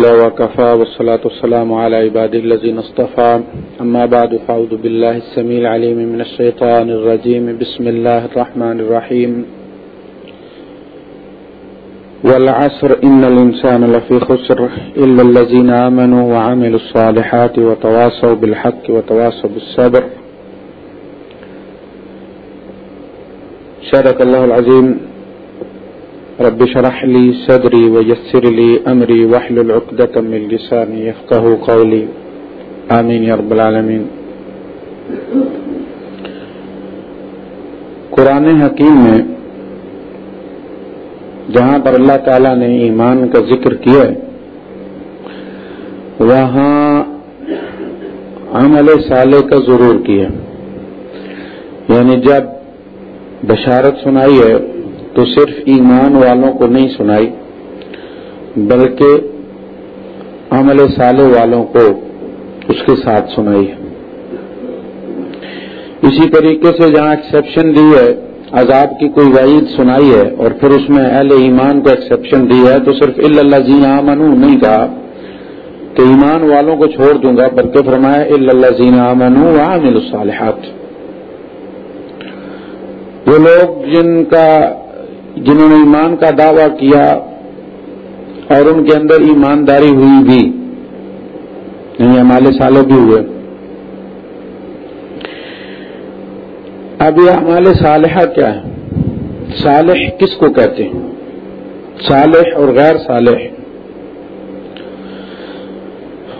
وكفى والصلاة والسلام على عباد الذين اصطفى أما بعد فأعوذ بالله السميع العليم من الشيطان الرجيم بسم الله الرحمن الرحيم والعصر إن الإنسان لفي خسر إلا الذين آمنوا وعملوا الصالحات وتواصوا بالحق وتواصوا بالصبر. شارك الله العظيم رب شرح لي صدري ويسر لي أمري وحل العقدة من لساني يفقه قولي. آمين يا رب العالمين. قرآن حکیم میں جہاں پر اللہ تعالی نے ایمان کا ذکر کیا ہے، وہاں عمل صالح کا ضرور کیا۔ یعنی جب بشارت سنائی ہے تو صرف ایمان والوں کو نہیں سنائی، بلکہ عمل صالح والوں کو اس کے ساتھ سنائی اسی طریقے سے جہاں ایکسیپشن دی ہے، عذاب کی کوئی وعید سنائی ہے اور پھر اس میں اہل ایمان کو ایکسیپشن دی ہے، تو صرف اللہ جی آمنو نہیں کہا کہ ایمان والوں کو چھوڑ دوں گا، بلکہ فرمایا اللہ جین آمنو عامل الصالحات۔ وہ لوگ جن کا جنہوں نے ایمان کا دعویٰ کیا اور ان کے اندر ایمانداری ہوئی بھی یعنی ہمارے سالوں بھی ہوئے۔ اب یہ ہمارے صالحہ کیا ہے؟ صالح کس کو کہتے ہیں؟ صالح اور غیر صالح۔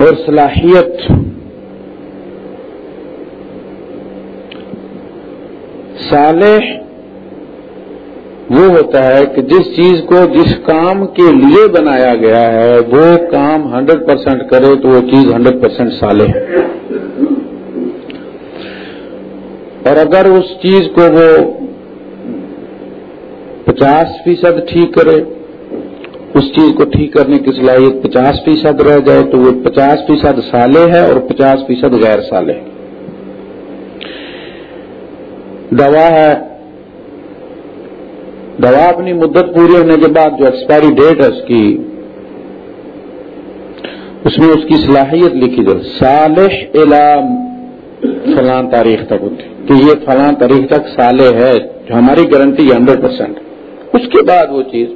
اور صلاحیت۔ صالح وہ ہوتا ہے کہ جس چیز کو جس کام کے لیے بنایا گیا ہے، وہ کام ہنڈریڈ پرسینٹ کرے تو وہ چیز ہنڈریڈ پرسینٹ سالے ہے۔ اور اگر اس چیز کو وہ پچاس فیصد ٹھیک کرے، اس چیز کو ٹھیک کرنے کی صلاحیت پچاس فیصد رہ جائے تو وہ پچاس فیصد سالے ہے اور پچاس فیصد غیر سالے دوا ہے دوا اپنی مدت پوری ہونے کے بعد جو ایکسپائری ڈیٹ ہے اس کی، اس میں اس کی صلاحیت لکھی جائے۔ صالح علام فلاں تاریخ تک ہوتی۔ کہ یہ فلاں تاریخ تک صالح ہے، جو ہماری گارنٹی ہنڈریڈ پرسینٹ اس کے بعد وہ چیز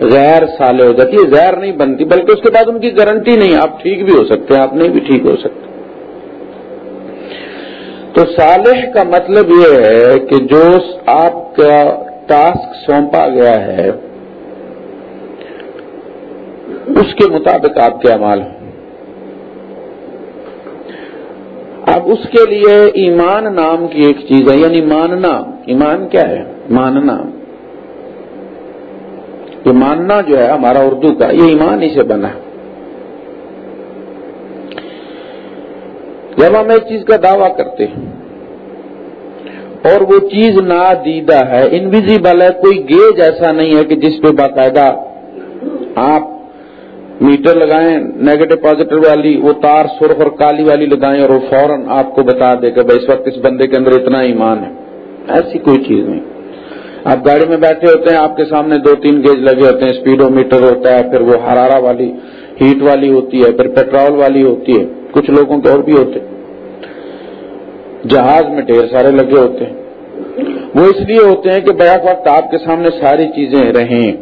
غیر صالح ہو جاتی ہے۔ غیر نہیں بنتی، بلکہ اس کے بعد ان کی گارنٹی نہیں آپ ٹھیک بھی ہو سکتے ہیں، آپ نہیں بھی ٹھیک ہو سکتے۔ تو صالح کا مطلب یہ ہے کہ جو آپ کا ٹاسک سونپا گیا ہے، اس کے مطابق آپ کے امال ہیں اب اس کے لیے ایمان نام کی ایک چیز ہے یعنی ماننا۔ ایمان کیا ہے؟ ماننا۔ یہ ماننا جو ہے ہمارا اردو کا، یہ ایمان ہی سے بنا ہے۔ جب ہم ایک چیز کا دعویٰ کرتے ہیں اور وہ چیز نادیدہ ہے انویزیبل ہے، کوئی گیج ایسا نہیں ہے کہ جس پہ باقاعدہ آپ میٹر لگائیں نیگیٹو پازیٹو والی، وہ تار سرخ اور کالی والی لگائیں اور وہ فوراً آپ کو بتا دے کہ بھائی اس وقت اس بندے کے اندر اتنا ایمان ہے۔ ایسی کوئی چیز نہیں۔ آپ گاڑی میں بیٹھے ہوتے ہیں، آپ کے سامنے دو تین گیج لگے ہوتے ہیں اسپیڈو میٹر ہوتا ہے، پھر وہ ہرارا والی ہیٹ والی ہوتی ہے، پھر پیٹرول والی ہوتی ہے۔ کچھ لوگوں کے اور بھی ہوتے ہیں۔ جہاز میں ڈھیر سارے لگے ہوتے ہیں۔ وہ اس لیے ہوتے ہیں کہ بیک وقت آپ کے سامنے ساری چیزیں رہیں۔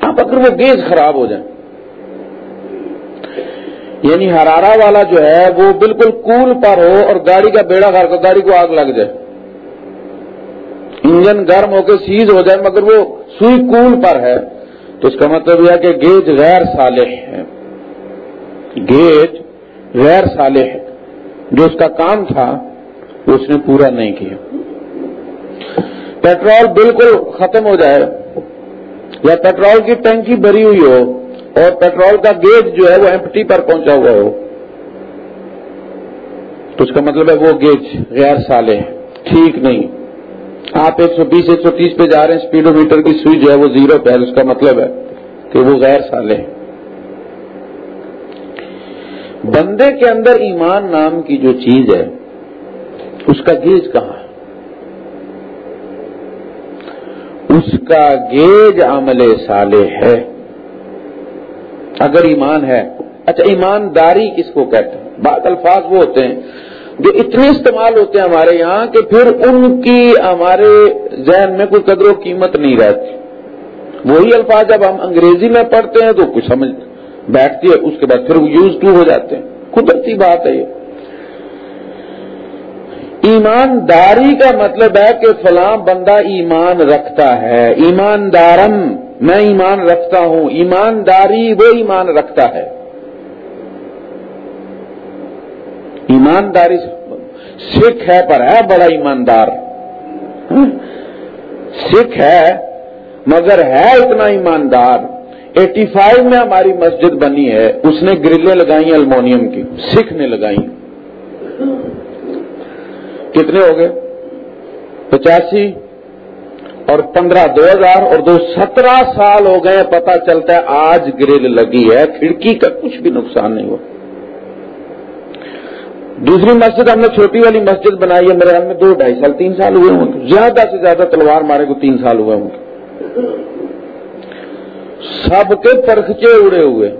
آپ اگر وہ گیز خراب ہو جائیں۔ یعنی ہرارا والا جو ہے وہ بالکل کول پر ہو اور گاڑی کا بیڑا گھر کو گاڑی کو آگ لگ جائے۔ انجن گرم ہو کے سیز ہو جائے، مگر وہ سوئی کول پر ہے۔ تو اس کا مطلب یہ کہ گیج غیر صالح ہے۔ گیج غیر صالح ہے۔ جو اس کا کام تھا، وہ اس نے پورا نہیں کیا۔ پیٹرول بالکل ختم ہو جائے، یا پیٹرول کی ٹینکی بھری ہوئی ہو اور پیٹرول کا گیج جو ہے وہ ایمپٹی پر پہنچا ہوا ہو۔ تو اس کا مطلب ہے وہ گیج غیر سالے ٹھیک نہیں۔ آپ ایک سو بیس، ایک سو تیس پہ جا رہے ہیں اسپیڈو میٹر کی سوئی جو ہے وہ زیرو پہ ہے، اس کا مطلب ہے کہ وہ غیر سالے ہیں بندے کے اندر ایمان نام کی جو چیز ہے، اس کا گیج کہاں ہے؟ اس کا گیج عمل صالح ہے۔ اگر ایمان ہے اچھا ایمانداری کس کو کہتے ہیں؟ بعض الفاظ وہ ہوتے ہیں جو اتنے استعمال ہوتے ہیں ہمارے یہاں کہ پھر ان کی ہمارے ذہن میں کوئی قدر و قیمت نہیں رہتی۔ وہی الفاظ جب ہم انگریزی میں پڑھتے ہیں تو کچھ سمجھ بیٹھتی ہے، اس کے بعد پھر وہ یوز ٹو ہو جاتے ہیں۔ قدرتی بات ہے یہ۔ ایمانداری کا مطلب ہے کہ فلاں بندہ ایمان رکھتا ہے۔ ایماندارم، میں ایمان رکھتا ہوں۔ ایمانداری وہ ایمان رکھتا ہے۔ ایمانداری سکھ ہے پر ہے بڑا ایماندار۔ ہاں؟ سکھ ہے مگر ہے اتنا ایماندار۔ ایٹی فائیو میں ہماری مسجد بنی ہے، اس نے گرلیں لگائی المونیم کی، سکھ نے لگائی کتنے ہو گئے؟ پچاسی اور پندرہ، دو ہزار اور دو، سترہ سال ہو گئے پتا چلتا ہے آج گرل لگی ہے، کھڑکی کا کچھ بھی نقصان نہیں ہوا۔ دوسری مسجد، ہم نے چھوٹی والی مسجد بنائی ہے، میرے خیال میں دو، ڈھائی سال، تین سال ہوئے ہوں۔ گے زیادہ سے زیادہ تلوار مارے کو تین سال ہوئے ہوں۔ گے سب کے پرخچے اڑے ہوئے۔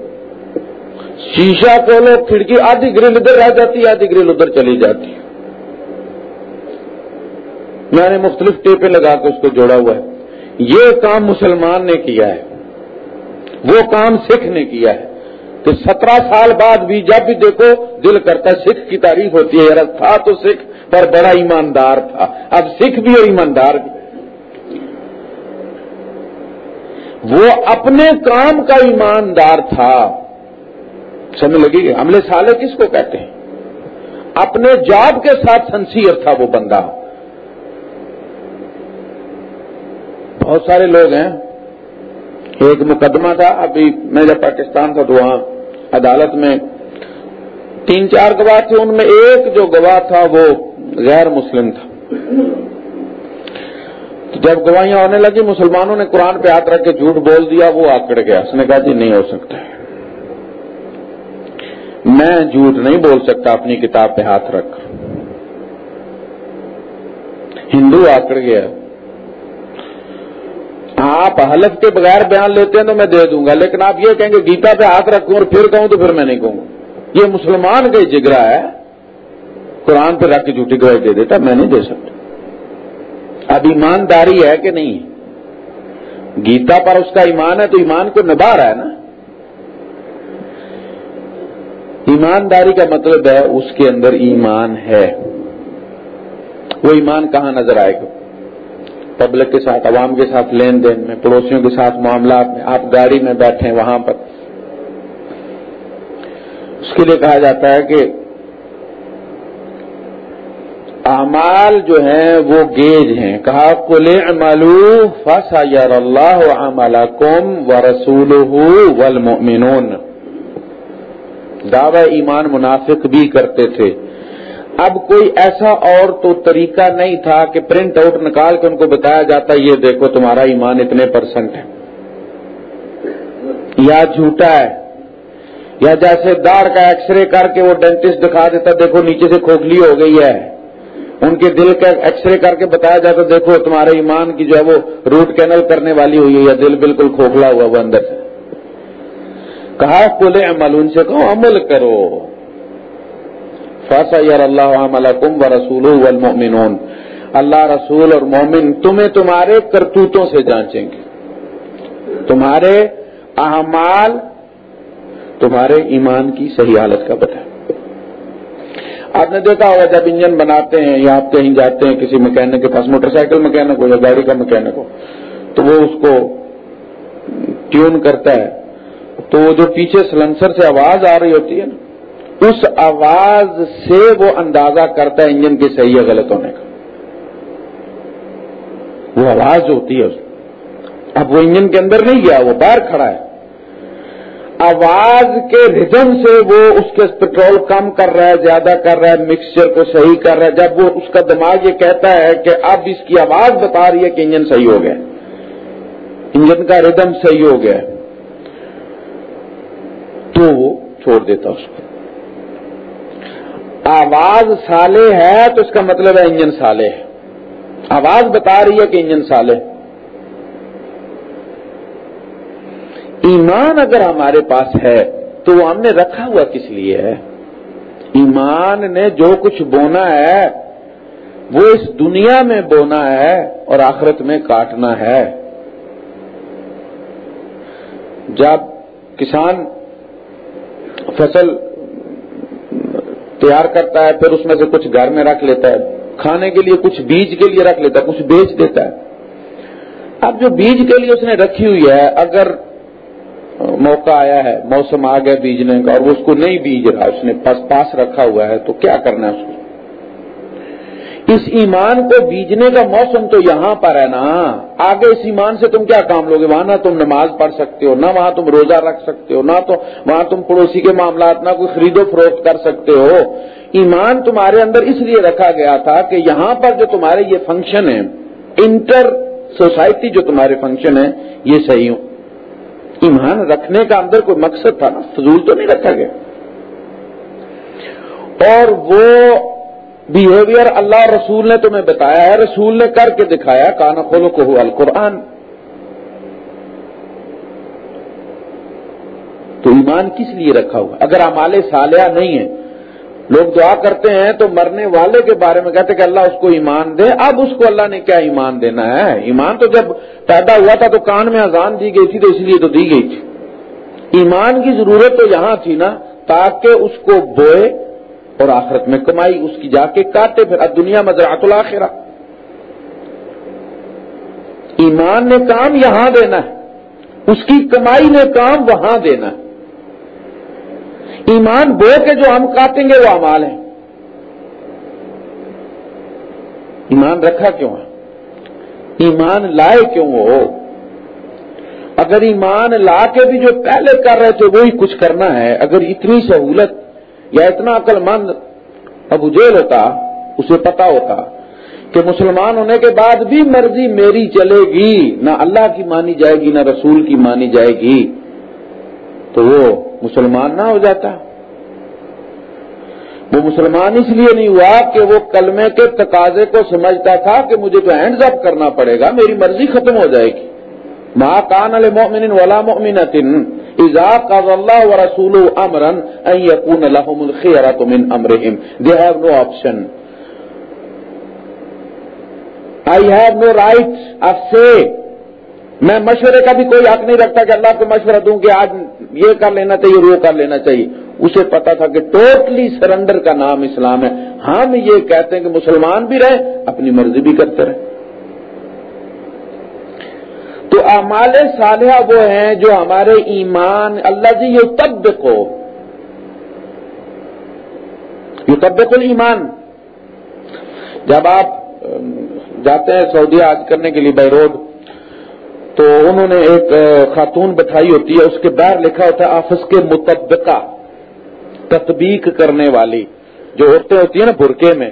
شیشہ کھولو کھڑکی آدھی گرل ادھر رہ جاتی، آدھی گرل ادھر چلی جاتی۔ میں نے مختلف ٹیپیں لگا کے اس کو جوڑا ہوا ہے۔ یہ کام مسلمان نے کیا ہے۔ وہ کام سکھ نے کیا ہے۔ تو سترہ سال بعد بھی جب بھی دیکھو، دل کرتا ہے سکھ کی تعریف ہوتی ہے، یار تھا تو سکھ، پر بڑا ایماندار تھا۔ اب سکھ بھی اور ایماندار بھی۔ وہ اپنے کام کا ایماندار تھا۔ سمجھ لگی؟ گئی عملے سالے کس کو کہتے ہیں؟ اپنے جاب کے ساتھ سنسیئر تھا وہ بندہ۔ بہت سارے لوگ ہیں۔ ایک مقدمہ تھا، ابھی میں جب پاکستان تھا تو وہاں عدالت میں تین چار گواہ تھے، ان میں ایک جو گواہ تھا وہ غیر مسلم تھا۔ جب گواہیاں ہونے لگی، مسلمانوں نے قرآن پہ ہاتھ رکھ کے جھوٹ بول دیا، وہ آکڑ گیا۔ اس نے کہا جی نہیں ہو سکتا۔ میں جھوٹ نہیں بول سکتا، اپنی کتاب پہ ہاتھ رکھ۔ ہندو آکڑ گیا۔ آپ حلف کے بغیر بیان لیتے ہیں تو میں دے دوں گا، لیکن آپ یہ کہیں گے، گیتا پہ ہاتھ رکھوں اور پھر کہوں تو پھر میں نہیں کہوں گا۔ یہ مسلمان کا جگرا ہے۔ قرآن پہ رکھ کے جھوٹی گواہی دے دیتا، میں نہیں دے سکتا۔ اب ایمانداری ہے کہ نہیں؟ گیتا پر اس کا ایمان ہے تو ایمان کو نبھا رہا ہے نا؟ ایمانداری کا مطلب ہے اس کے اندر ایمان ہے۔ وہ ایمان کہاں نظر آئے گا؟ پبلک کے ساتھ، عوام کے ساتھ، لین دین میں، پڑوسیوں کے ساتھ، معاملات میں، آپ گاڑی میں بیٹھے وہاں پر۔ اس کے لیے کہا جاتا ہے کہ اعمال جو ہیں وہ گیج ہیں۔ کہا کل مالو فسا یار اللہ کوم و رسول دعوی ایمان منافق بھی کرتے تھے۔ اب کوئی ایسا اور تو طریقہ نہیں تھا کہ پرنٹ آؤٹ نکال کے ان کو بتایا جاتا یہ دیکھو تمہارا ایمان اتنے پرسنٹ ہے۔ یا جھوٹا ہے۔ یا جیسے دار کا ایکس رے کر کے وہ ڈینٹسٹ دکھا دیتا دیکھو نیچے سے کھوکھلی ہو گئی ہے۔ ان کے دل کا ایکس رے کر کے بتایا جاتا دیکھو تمہارے ایمان کی جو ہے وہ روٹ کینل کرنے والی ہوئی ہے یا دل بالکل کھوکھلا ہوا وہ اندر سے۔ کہا کھولے عمل ان سے کہو، عمل کرو۔ فاسا یار اللہ کم و رسول والمؤمنون۔ اللہ رسول اور مومن تمہیں تمہارے کرتوتوں سے جانچیں گے۔ تمہارے اعمال، تمہارے ایمان کی صحیح حالت کا بتا آپ نے دیکھا ہوگا جب انجن بناتے ہیں یا آپ کہیں جاتے ہیں کسی مکینک کے پاس، موٹر سائیکل مکینک ہو یا گاڑی کا مکینک ہو، تو وہ اس کو ٹیون کرتا ہے۔ تو وہ جو پیچھے سلنسر سے آواز آ رہی ہوتی ہے نا، اس آواز سے وہ اندازہ کرتا ہے انجن کے صحیح ہے غلط ہونے کا۔ وہ آواز جو ہوتی ہے اس۔ اب وہ انجن کے اندر نہیں گیا، وہ باہر کھڑا ہے۔ آواز کے ریزم سے وہ اس کے پیٹرول کم کر رہا ہے، زیادہ کر رہا ہے مکسچر کو صحیح کر رہا ہے۔ جب وہ اس کا دماغ یہ کہتا ہے کہ اب اس کی آواز بتا رہی ہے کہ انجن صحیح ہو گیا۔ انجن کا ریدم صحیح ہو گیا۔ تو وہ چھوڑ دیتا اس کو۔ آواز سالے ہے تو اس کا مطلب ہے انجن سالے ہے آواز بتا رہی ہے کہ انجن سالے ایمان اگر ہمارے پاس ہے تو وہ ہم نے رکھا ہوا کس لیے ہے؟ ایمان نے جو کچھ بونا ہے، وہ اس دنیا میں بونا ہے اور آخرت میں کاٹنا ہے۔ جب کسان فصل تیار کرتا ہے، پھر اس میں سے کچھ گھر میں رکھ لیتا ہے۔ کھانے کے لیے کچھ بیج کے لیے رکھ لیتا ہے، کچھ بیچ دیتا ہے۔ اب جو بیج کے لیے اس نے رکھی ہوئی ہے، اگر موقع آیا ہے، موسم آ گیا بیجنے کا اور وہ اس کو نہیں بیج رہا، اس نے پاس پاس رکھا ہوا ہے، تو کیا کرنا ہے اس کو؟ اس ایمان کو بیجنے کا موسم تو یہاں پر ہے نا۔ آگے اس ایمان سے تم کیا کام لوگے؟ وہاں نہ تم نماز پڑھ سکتے ہو، نہ وہاں تم روزہ رکھ سکتے ہو، نہ تو وہاں تم پڑوسی کے معاملات، نہ کوئی خرید و فروخت کر سکتے ہو۔ ایمان تمہارے اندر اس لیے رکھا گیا تھا کہ یہاں پر جو تمہارے یہ فنکشن ہے انٹر سوسائٹی جو تمہارے فنکشن ہے یہ صحیح ہو ایمان رکھنے کا اندر کوئی مقصد تھا نا، فضول تو نہیں رکھا گیا۔ اور وہ بہیویئر اللہ رسول نے تمہیں بتایا ہے، رسول نے کر کے دکھایا، کانا کھولو کو ہوا القرآن۔ تو ایمان کس لیے رکھا ہوا؟ اگر امال سالیہ نہیں ہے لوگ دعا کرتے ہیں تو مرنے والے کے بارے میں کہتے کہ اللہ اس کو ایمان دے۔ اب اس کو اللہ نے کیا ایمان دینا ہے؟ ایمان تو جب پیدا ہوا تھا تو کان میں اذان دی گئی تھی تو اس لیے تو دی گئی تھی۔ ایمان کی ضرورت تو یہاں تھی نا، تاکہ اس کو بوئے اور آخرت میں کمائی، اس کی جا کے کاٹے، پھر اب دنیا مزرعت الاخرہ۔ ایمان نے کام یہاں دینا ہے۔ اس کی کمائی نے کام وہاں دینا ہے۔ ایمان بو کے جو ہم کاٹیں گے وہ امال ہیں۔ ایمان رکھا کیوں ہے؟ ایمان لائے کیوں ہو؟ اگر ایمان لا کے بھی جو پہلے کر رہے تھے وہی کچھ کرنا ہے، اگر اتنی سہولت یا اتنا عقل مند ابو جیل ہوتا، اسے پتا ہوتا کہ مسلمان ہونے کے بعد بھی مرضی میری چلے گی، نہ اللہ کی مانی جائے گی، نہ رسول کی مانی جائے گی، تو وہ مسلمان نہ ہو جاتا۔ وہ مسلمان اس لیے نہیں ہوا کہ وہ کلمے کے تقاضے کو سمجھتا تھا کہ مجھے تو ہینڈز اپ کرنا پڑے گا، میری مرضی ختم ہو جائے گی۔ ماں کان المؤمن ولا مؤمنۃ اذا قضى الله ورسوله امرا ان يكون لهم الخيرة من امرهم they have no option. I have no right of say میں مشورے کا بھی کوئی حق نہیں رکھتا کہ اللہ کو مشورہ دوں کہ آج یہ کر لینا چاہیے، وہ کر لینا چاہیے۔ اسے پتا تھا کہ ٹوٹلی سرنڈر کا نام اسلام ہے۔ ہم یہ کہتے ہیں کہ مسلمان بھی رہے، اپنی مرضی بھی کرتے رہے۔ تو اعمال صالحہ وہ ہیں جو ہمارے ایمان، اللہ جی یہ تب کو یہ تب ایمان جب آپ جاتے ہیں سعودی آج کرنے کے لیے بائی روڈ تو انہوں نے ایک خاتون بٹھائی ہوتی ہے، اس کے باہر لکھا ہوتا ہے، آفس کے مطبقہ، تطبیق کرنے والی، جو عورتیں ہوتی ہیں نا برقے میں،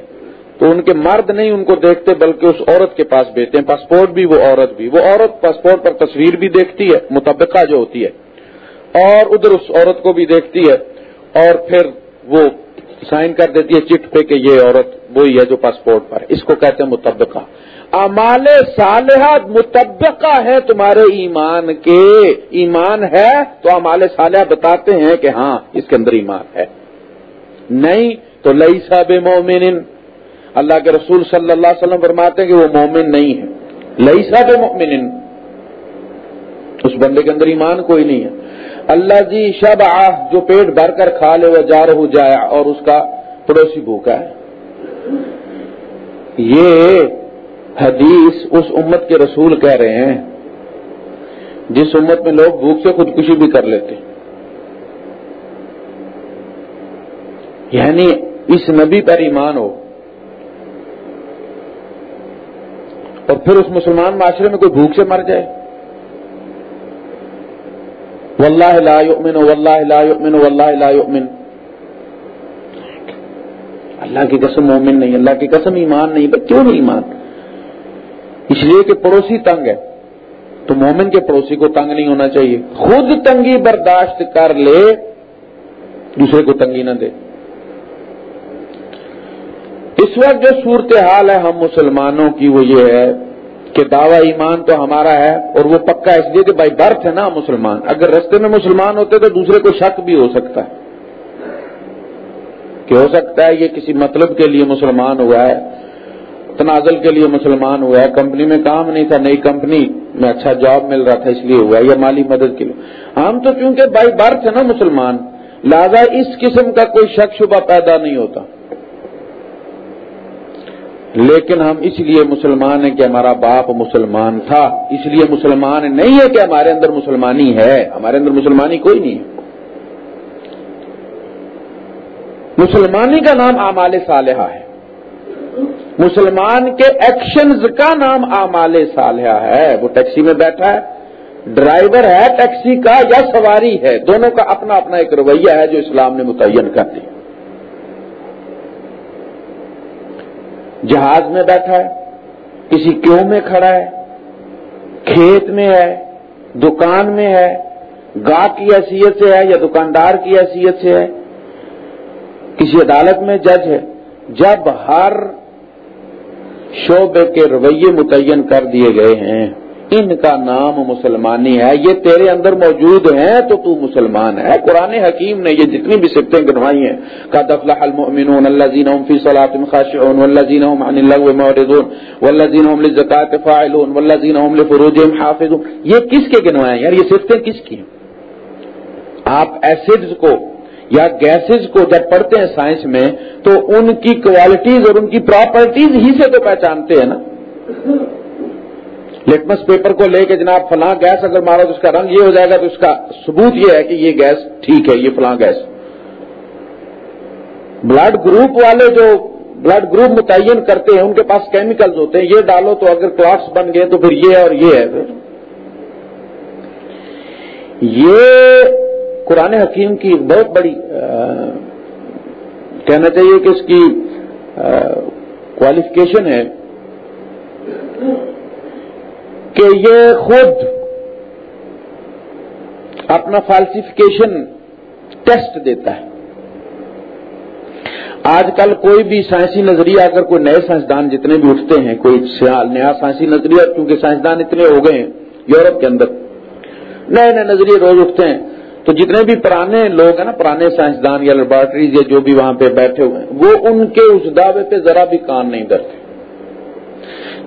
تو ان کے مرد نہیں ان کو دیکھتے، بلکہ اس عورت کے پاس بیچتے ہیں، پاسپورٹ بھی، وہ عورت بھی، وہ عورت پاسپورٹ پر تصویر بھی دیکھتی ہے متبقہ جو ہوتی ہے، اور ادھر اس عورت کو بھی دیکھتی ہے، اور پھر وہ سائن کر دیتی ہے چٹ پہ کہ یہ عورت وہی ہے جو پاسپورٹ پر اس کو کہتے ہیں متبقہ امال صالحہ متبقہ ہے تمہارے ایمان کے۔ ایمان ہے تو امال صالحہ بتاتے ہیں کہ ہاں اس کے اندر ایمان ہے۔ نہیں تو لئی صاحب مومن اللہ کے رسول صلی اللہ علیہ وسلم فرماتے ہیں کہ وہ مومن نہیں ہے۔ لئی صاحب مومن اس بندے کے اندر ایمان کوئی نہیں ہے۔ اللہ جی شب آ جو پیٹ بھر کر کھا لے، وہ جا رہو جائے اور اس کا پڑوسی بھوکا ہے۔ یہ حدیث اس امت کے رسول کہہ رہے ہیں، جس امت میں لوگ بھوک سے خودکشی بھی کر لیتے۔ یعنی اس نبی پر ایمان ہو۔ اور پھر اس مسلمان معاشرے میں کوئی بھوک سے مر جائے۔ واللہ لا یؤمن واللہ لا یؤمن واللہ لا یؤمن۔ اللہ کی قسم مومن نہیں، اللہ کی قسم ایمان نہیں، بس کیوں نہیں ایمان؟ اس لیے کہ پڑوسی تنگ ہے۔ تو مومن کے پڑوسی کو تنگ نہیں ہونا چاہیے۔ خود تنگی برداشت کر لے، دوسرے کو تنگی نہ دے۔ اس وقت جو صورتحال ہے ہم مسلمانوں کی وہ یہ ہے کہ دعوی ایمان تو ہمارا ہے اور وہ پکا اس لیے کہ بائی برتھ ہے نا مسلمان۔ اگر رستے میں مسلمان ہوتے تو دوسرے کو شک بھی ہو سکتا ہے۔ کہ ہو سکتا ہے یہ کسی مطلب کے لیے مسلمان ہوا ہے۔ تنازل کے لیے مسلمان ہوا ہے، کمپنی میں کام نہیں تھا، نئی کمپنی میں اچھا جاب مل رہا تھا اس لیے ہوا ہے، یا مالی مدد کے لیے۔ ہم تو چونکہ بائی برتھ ہے نا مسلمان، لہذا اس قسم کا کوئی شک شبہ پیدا نہیں ہوتا۔ لیکن ہم اس لیے مسلمان ہیں کہ ہمارا باپ مسلمان تھا۔ اس لیے مسلمان نہیں ہے کہ ہمارے اندر مسلمانی ہے۔ ہمارے اندر مسلمانی کوئی نہیں ہے۔ مسلمانی کا نام اعمال صالحہ ہے۔ مسلمان کے ایکشنز کا نام اعمال صالحہ ہے۔ وہ ٹیکسی میں بیٹھا ہے۔ ڈرائیور ہے ٹیکسی کا یا سواری ہے؟ دونوں کا اپنا اپنا ایک رویہ ہے جو اسلام نے متعین کر دی جہاز میں بیٹھا ہے، کسی کیوں میں کھڑا ہے؟ کھیت میں ہے، دکان میں ہے گاہ کی حیثیت سے ہے یا دکاندار کی حیثیت سے ہے؟ کسی عدالت میں جج ہے۔ جب ہر شعبے کے رویے متعین کر دیے گئے ہیں۔ ان کا نام مسلمانی ہے۔ یہ تیرے اندر موجود ہیں تو تو مسلمان ہے۔ قرآن حکیم نے یہ جتنی بھی سکتیں گنوائی ہیں۔ کا دفلا المؤمنون اللہ زین فی صلاح خاشعون واللہ زین عن اللہ معرضون واللہ زین لزکات فاعلون واللہ زین لفروجهم حافظون۔ یہ کس کے گنوائے ہیں؟ یار یہ سکتیں کس کی ہیں؟ آپ ایسڈز کو یا گیسز کو جب پڑھتے ہیں سائنس میں، تو ان کی کوالٹیز اور ان کی پراپرٹیز ہی سے تو پہچانتے ہیں نا۔ لٹمس پیپر کو لے کے جناب فلاں گیس اگر مارو تو اس کا رنگ یہ ہو جائے گا تو اس کا ثبوت یہ ہے کہ یہ گیس ٹھیک ہے، یہ فلاں گیس بلڈ گروپ والے جو بلڈ گروپ متعین کرتے ہیں، ان کے پاس کیمیکلز ہوتے ہیں، یہ ڈالو تو اگر کلاٹس بن گئے تو پھر یہ اور یہ ہے۔ پھر یہ قرآن حکیم کی بہت بڑی کہنا چاہیے کہ اس کی کوالیفکیشن ہے کہ یہ خود اپنا فالسیفکیشن ٹیسٹ دیتا ہے۔ آج کل کوئی بھی سائنسی نظریہ، اگر کوئی نئے سائنسدان جتنے بھی اٹھتے ہیں، کوئی نیا سائنسی نظریہ کیونکہ سائنسدان اتنے ہو گئے ہیں یورپ کے اندر، نئے نئے نظریے روز اٹھتے ہیں۔ تو جتنے بھی پرانے لوگ ہیں نا، پرانے سائنسدان یا لیبارٹریز یا جو بھی وہاں پہ بیٹھے ہوئے ہیں، وہ ان کے اس دعوے پہ ذرا بھی کان نہیں درتے۔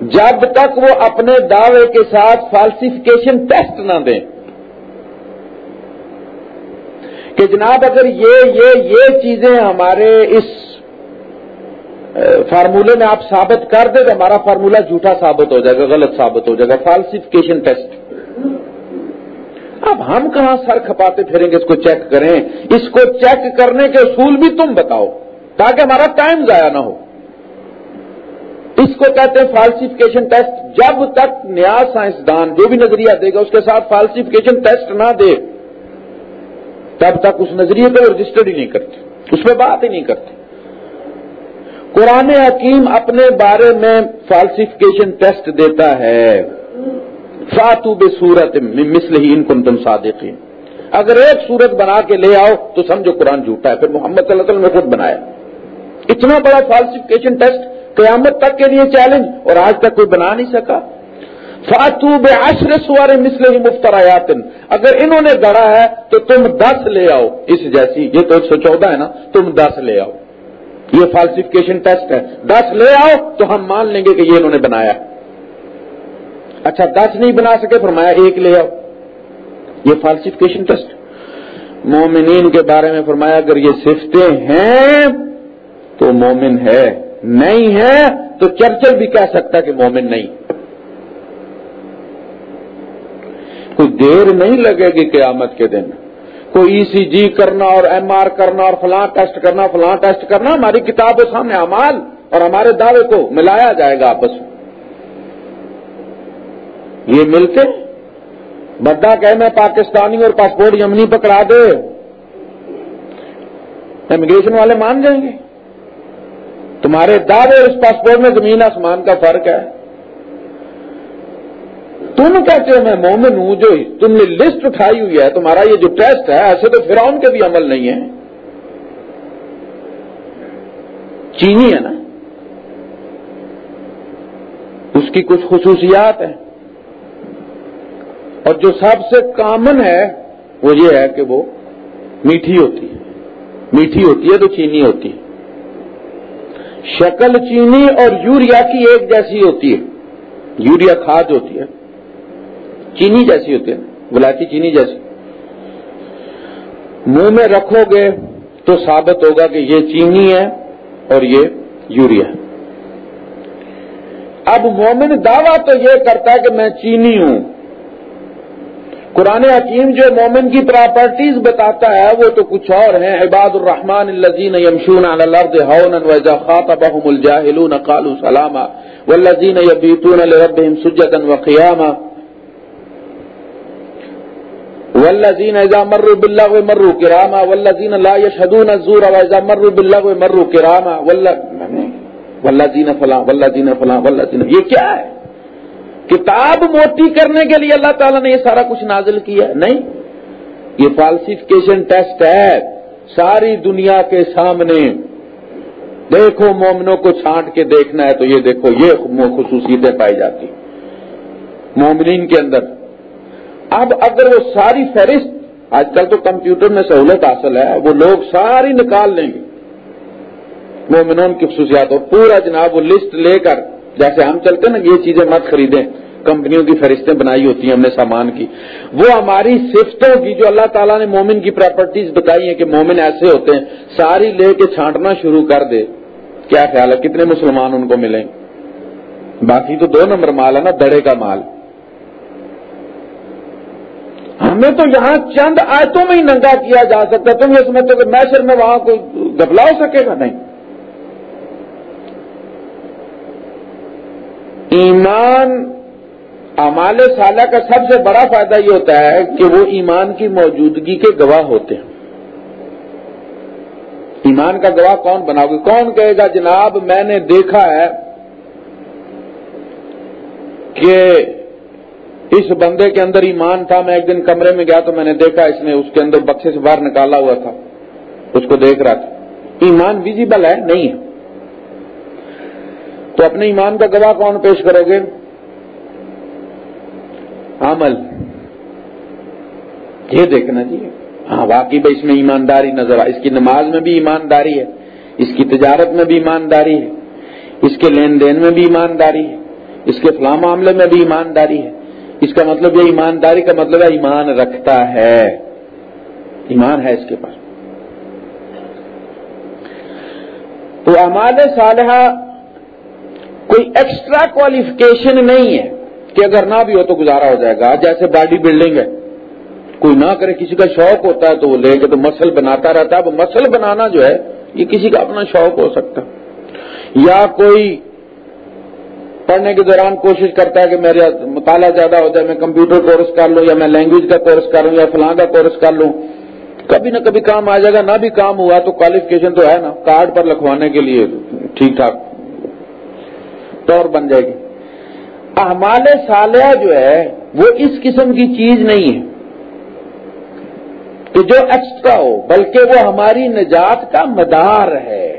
جب تک وہ اپنے دعوے کے ساتھ فالسیفکیشن ٹیسٹ نہ دیں۔ کہ جناب اگر یہ یہ یہ چیزیں ہمارے اس فارمولے میں آپ ثابت کر دیں تو ہمارا فارمولہ جھوٹا ثابت ہو جائے گا، غلط ثابت ہو جائے گا۔ Falsification test. اب ہم کہاں سر کھپاتے پھریں گے اس کو چیک کریں؟ اس کو چیک کرنے کے اصول بھی تم بتاؤ، تاکہ ہمارا ٹائم ضائع نہ ہو۔ اس کو کہتے ہیں فالسیفکیشن ٹیسٹ جب تک نیا سائنسدان جو بھی نظریہ دے گا، اس کے ساتھ فالسیفکیشن ٹیسٹ نہ دے، تب تک اس نظریے کو رجسٹرڈ ہی نہیں کرتے، اس پہ بات ہی نہیں کرتے۔ قرآن حکیم اپنے بارے میں فالسیفکیشن ٹیسٹ دیتا ہے۔ فاتو بے سورت مسل ہی ان کو تم صادق اگر ایک سورت بنا کے لے آؤ تو سمجھو قرآن جھوٹا ہے۔ پھر محمد صلی اللہ علیہ وسلم نے خود بنایا۔ اتنا بڑا فالسیفکیشن ٹیسٹ قیامت تک کے لیے چیلنج اور آج تک کوئی بنا نہیں سکا۔ فاتو بے آشر سوار مسل ہی مفتر اگر انہوں نے گڑا ہے تو تم دس لے آؤ۔ اس جیسی یہ تو ایک سو چودہ ہے نا، تم دس لے آؤ۔ یہ فالسیفکیشن ٹیسٹ ہے۔ دس لے آؤ تو ہم مان لیں گے کہ یہ انہوں نے بنایا۔ اچھا دس نہیں بنا سکے، فرمایا ایک لے آؤ۔ یہ فالسیفکیشن ٹیسٹ۔ مومنین کے بارے میں فرمایا، اگر یہ صفتیں ہیں تو مومن ہے، نہیں ہے تو چرچل بھی کہہ سکتا کہ مومن نہیں۔ کوئی دیر نہیں لگے گی قیامت کے دن۔ کوئی ای سی جی کرنا اور ایم آر کرنا اور فلاں ٹیسٹ کرنا، فلاں ٹیسٹ کرنا، ہماری کتاب سامنے امال اور ہمارے دعوے کو ملایا جائے گا آپس میں۔ یہ ملتے بڑا کہ میں پاکستانی اور پاسپورٹ یمنی پکڑا دے۔ امیگریشن والے مان جائیں گے۔ تمہارے دعوے اس پاسپورٹ میں زمین آسمان کا فرق ہے۔ تم کہتے ہو میں مومن ہوں جو تم نے لسٹ اٹھائی ہوئی ہے، تمہارا یہ جو ٹیسٹ ہے، ایسے تو فرعون کے بھی عمل نہیں ہے چینی ہے نا؟ اس کی کچھ خصوصیات ہیں۔ اور جو سب سے کامن ہے وہ یہ ہے کہ وہ میٹھی ہوتی ہے۔ میٹھی ہوتی ہے تو چینی ہوتی ہے۔ شکل چینی اور یوریا کی ایک جیسی ہوتی ہے۔ یوریا کھاد ہوتی ہے۔ چینی جیسی ہوتی ہے۔ ولایتی چینی جیسی۔ منہ میں رکھو گے تو ثابت ہوگا کہ یہ چینی ہے اور یہ یوریا ہے۔ اب مومن دعویٰ تو یہ کرتا ہے کہ میں چینی ہوں۔ قرآن حکیم جو مومن کی پراپرٹیز بتاتا ہے، وہ تو کچھ اور ہیں۔ عباد الرحمان الزین یمشون الارض هونا واذا خاطبهم الجاهلون قالوا سلاما والذین یبیتون لربهم سجدا وقیاما والذین اذا مروا باللغو مروا کراما والذین لا يشهدون الزور واذا مروا باللغو مروا کراما والذین فلاں والذین فلاں والذین یہ کیا ہے؟ کتاب موٹی کرنے کے لیے اللہ تعالیٰ نے یہ سارا کچھ نازل کیا نہیں. یہ فالسیفکیشن ٹیسٹ ہے. ساری دنیا کے سامنے دیکھو مومنوں کو چھانٹ کے دیکھنا ہے تو یہ دیکھو، یہ خصوصیتیں پائی جاتی مومنین کے اندر۔ اب اگر وہ ساری فہرست، آج کل تو کمپیوٹر میں سہولت حاصل ہے، وہ لوگ ساری نکال لیں گے۔ مومنون کی خصوصیات اور پورا جناب وہ لسٹ لے کر جیسے ہم چلتے نا، یہ چیزیں مت خریدیں۔ کمپنیوں کی فہرستیں بنائی ہوتی ہیں ہم نے سامان کی۔ وہ ہماری صفتوں کی جو اللہ تعالیٰ نے مومن کی پراپرٹیز بتائی ہیں کہ مومن ایسے ہوتے ہیں، ساری لے کے چھانٹنا شروع کر دے۔ کیا خیال ہے؟ کتنے مسلمان ان کو ملیں؟ باقی تو دو نمبر مال ہے نا، دڑے کا مال۔ ہمیں تو یہاں چند آیتوں میں ہی ننگا کیا جا سکتا تم یہ سمجھتے کہ میشر میں وہاں کوئی گبلا ہو سکے گا؟ نہیں۔ ایمان امال سالہ کا سب سے بڑا فائدہ یہ ہوتا ہے کہ وہ ایمان کی موجودگی کے گواہ ہوتے ہیں۔ ایمان کا گواہ کون بناؤ گے؟ کون کہے گا، جناب میں نے دیکھا ہے کہ اس بندے کے اندر ایمان تھا، میں ایک دن کمرے میں گیا تو میں نے دیکھا اس نے اس کے اندر بکسے سے باہر نکالا ہوا تھا، اس کو دیکھ رہا تھا۔ ایمان ویزیبل ہے؟ نہیں ہے۔ تو اپنے ایمان کا گواہ کون پیش کرو گے؟ عمل۔ یہ دیکھنا چاہیے ہاں واقعی بھائی، اس میں ایمانداری نظر آ اس کی نماز میں بھی ایمانداری ہے، اس کی تجارت میں بھی ایمانداری ہے، اس کے لین دین میں بھی ایمانداری ہے، اس کے فلاں معاملے میں بھی ایمانداری ہے۔ اس کا مطلب یہ ایمانداری کا مطلب ہے ایمان رکھتا ہے۔ ایمان ہے اس کے پاس۔ تو امال صالحہ کوئی ایکسٹرا کوالیفکیشن نہیں ہے کہ اگر نہ بھی ہو تو گزارا ہو جائے گا۔ جیسے باڈی بلڈنگ ہے۔ کوئی نہ کرے، کسی کا شوق ہوتا ہے تو وہ لے کے تو مسل بناتا رہتا ہے۔ اب مسل بنانا جو ہے، یہ کسی کا اپنا شوق ہو سکتا یا کوئی پڑھنے کے دوران کوشش کرتا ہے کہ میرا مطالعہ زیادہ ہو جائے، میں کمپیوٹر کورس کر لوں یا میں لینگویج کا کورس کر لوں یا فلاں کا کورس کر لوں۔ کبھی نہ کبھی کام آ جائے گا۔ نہ بھی کام ہوا تو کوالیفکیشن تو ہے نا۔ کارڈ پر لکھوانے کے لیے ٹھیک ٹھاک۔ طور بن جائے گی۔ احمال صالحہ جو ہے، وہ اس قسم کی چیز نہیں ہے کہ جو ایکسٹرا ہو، بلکہ وہ ہماری نجات کا مدار ہے۔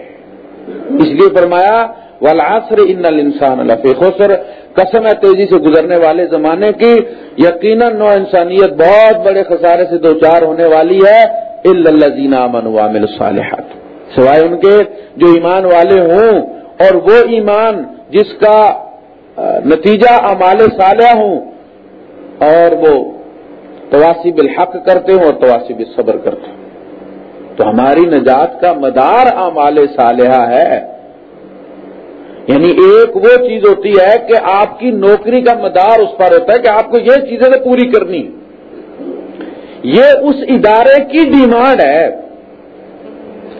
اس لیے فرمایا، والعصر ان الانسان لفی خسر۔ قسم ہے تیزی سے گزرنے والے زمانے کی۔ یقیناً نو انسانیت بہت بڑے خسارے سے دو چار ہونے والی ہے۔ الزین امن وامل الصالحات۔ سوائے ان کے جو ایمان والے ہوں، اور وہ ایمان جس کا نتیجہ امال صالح ہوں اور وہ تواسی بالحق کرتے ہوں اور تواسی بالصبر کرتے ہوں۔ تو ہماری نجات کا مدار امال صالحہ ہے۔ یعنی ایک وہ چیز ہوتی ہے کہ آپ کی نوکری کا مدار اس پر ہوتا ہے کہ آپ کو یہ چیزیں پوری کرنی۔ یہ اس ادارے کی ڈیمانڈ ہے۔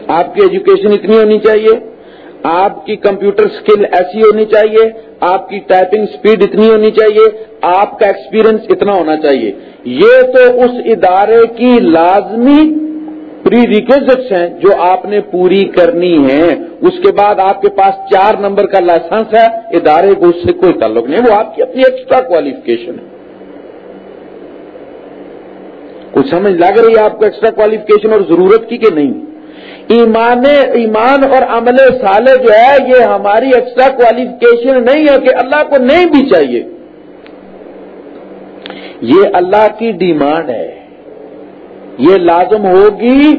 آپ کی ایجوکیشن اتنی ہونی چاہیے۔ آپ کی کمپیوٹر اسکل ایسی ہونی چاہیے، آپ کی ٹائپنگ سپیڈ اتنی ہونی چاہیے، آپ کا ایکسپیرئنس اتنا ہونا چاہیے۔ یہ تو اس ادارے کی لازمی پری ریکویزٹس ہیں جو آپ نے پوری کرنی ہے اس کے بعد آپ کے پاس چار نمبر کا لائسنس ہے، ادارے کو اس سے کوئی تعلق نہیں، وہ آپ کی اپنی ایکسٹرا کوالیفکیشن ہے۔ کچھ سمجھ لگ رہی ہے آپ کو ایکسٹرا کوالیفکیشن اور ضرورت کی کہ نہیں؟ ایمان ایمان اور عمل سالے جو ہے، یہ ہماری ایکسٹرا کوالیفکیشن نہیں ہے کہ اللہ کو نہیں بھی چاہیے۔ یہ اللہ کی ڈیمانڈ ہے۔ یہ لازم ہوگی